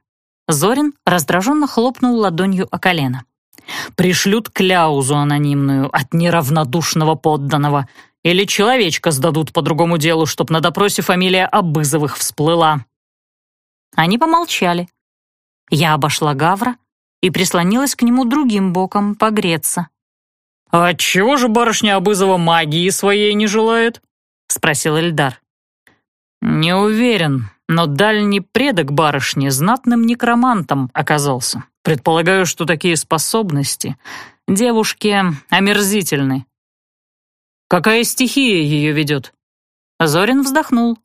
Зорин раздраженно хлопнул ладонью о колено. «Пришлют кляузу анонимную от неравнодушного подданного. Или человечка сдадут по другому делу, чтоб на допросе фамилия Абызовых всплыла». Они помолчали. Я обошла Гавра и прислонилась к нему другим боком погреться. «А отчего же барышня Абызова магии своей не желает?» — спросил Эльдар. «Не уверен», но дальний предок барышни знатным некромантом оказался. Предполагаю, что такие способности девушке омерзительны. Какая стихия ее ведет? Зорин вздохнул.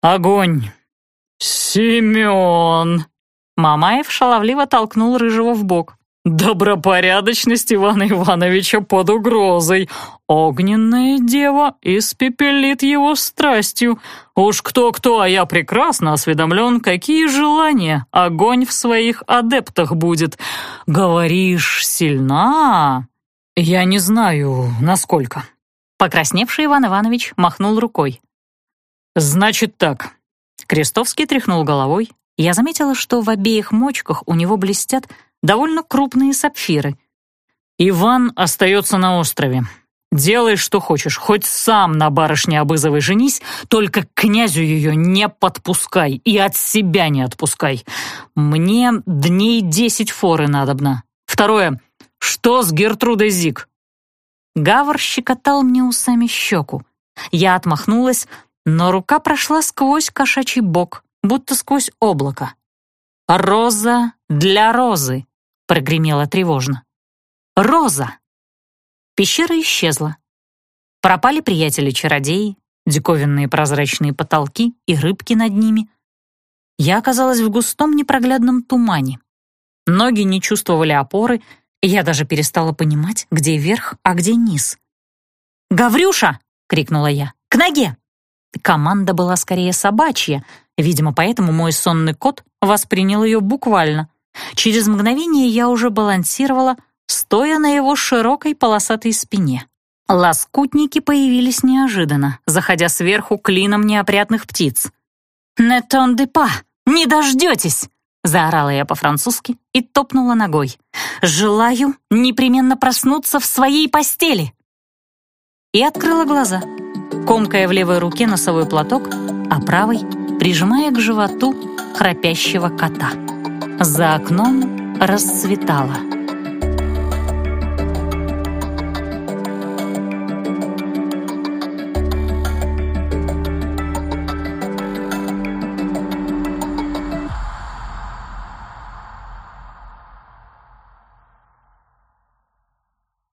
Огонь. Семен. Мамаев шаловливо толкнул Рыжего в бок. Добропорядочность Ивана Ивановича под угрозой. Огненная дева испепелит его страстью. Уж кто-кто, а я прекрасно осведомлен, какие желания огонь в своих адептах будет. Говоришь, сильна? Я не знаю, насколько. Покрасневший Иван Иванович махнул рукой. Значит так. Крестовский тряхнул головой. Я заметила, что в обеих мочках у него блестят довольно крупные сапфиры. «Иван остается на острове. Делай, что хочешь, хоть сам на барышне Абызовой женись, только к князю ее не подпускай и от себя не отпускай. Мне дней десять форы надобно. Второе. Что с Гертрудой Зик?» Гавр щекотал мне усами щеку. Я отмахнулась, но рука прошла сквозь кошачий бок, будто сквозь облако. «Роза для розы», — прогремело тревожно. «Роза!» Пещера исчезла. Пропали приятели-чародеи, диковинные прозрачные потолки и рыбки над ними. Я оказалась в густом непроглядном тумане. Ноги не чувствовали опоры, и я даже перестала понимать, где верх, а где низ. «Гаврюша!» — крикнула я. «К ноге!» Команда была скорее собачья, видимо, поэтому мой сонный кот воспринял ее буквально. Через мгновение я уже балансировала, стоя на его широкой полосатой спине. Лоскутники появились неожиданно, заходя сверху клином неопрятных птиц. «Не тон де па! Не дождетесь!» Заорала я по-французски и топнула ногой. «Желаю непременно проснуться в своей постели!» И открыла глаза, комкая в левой руке носовой платок, а правой прижимая к животу храпящего кота. За окном расцветало.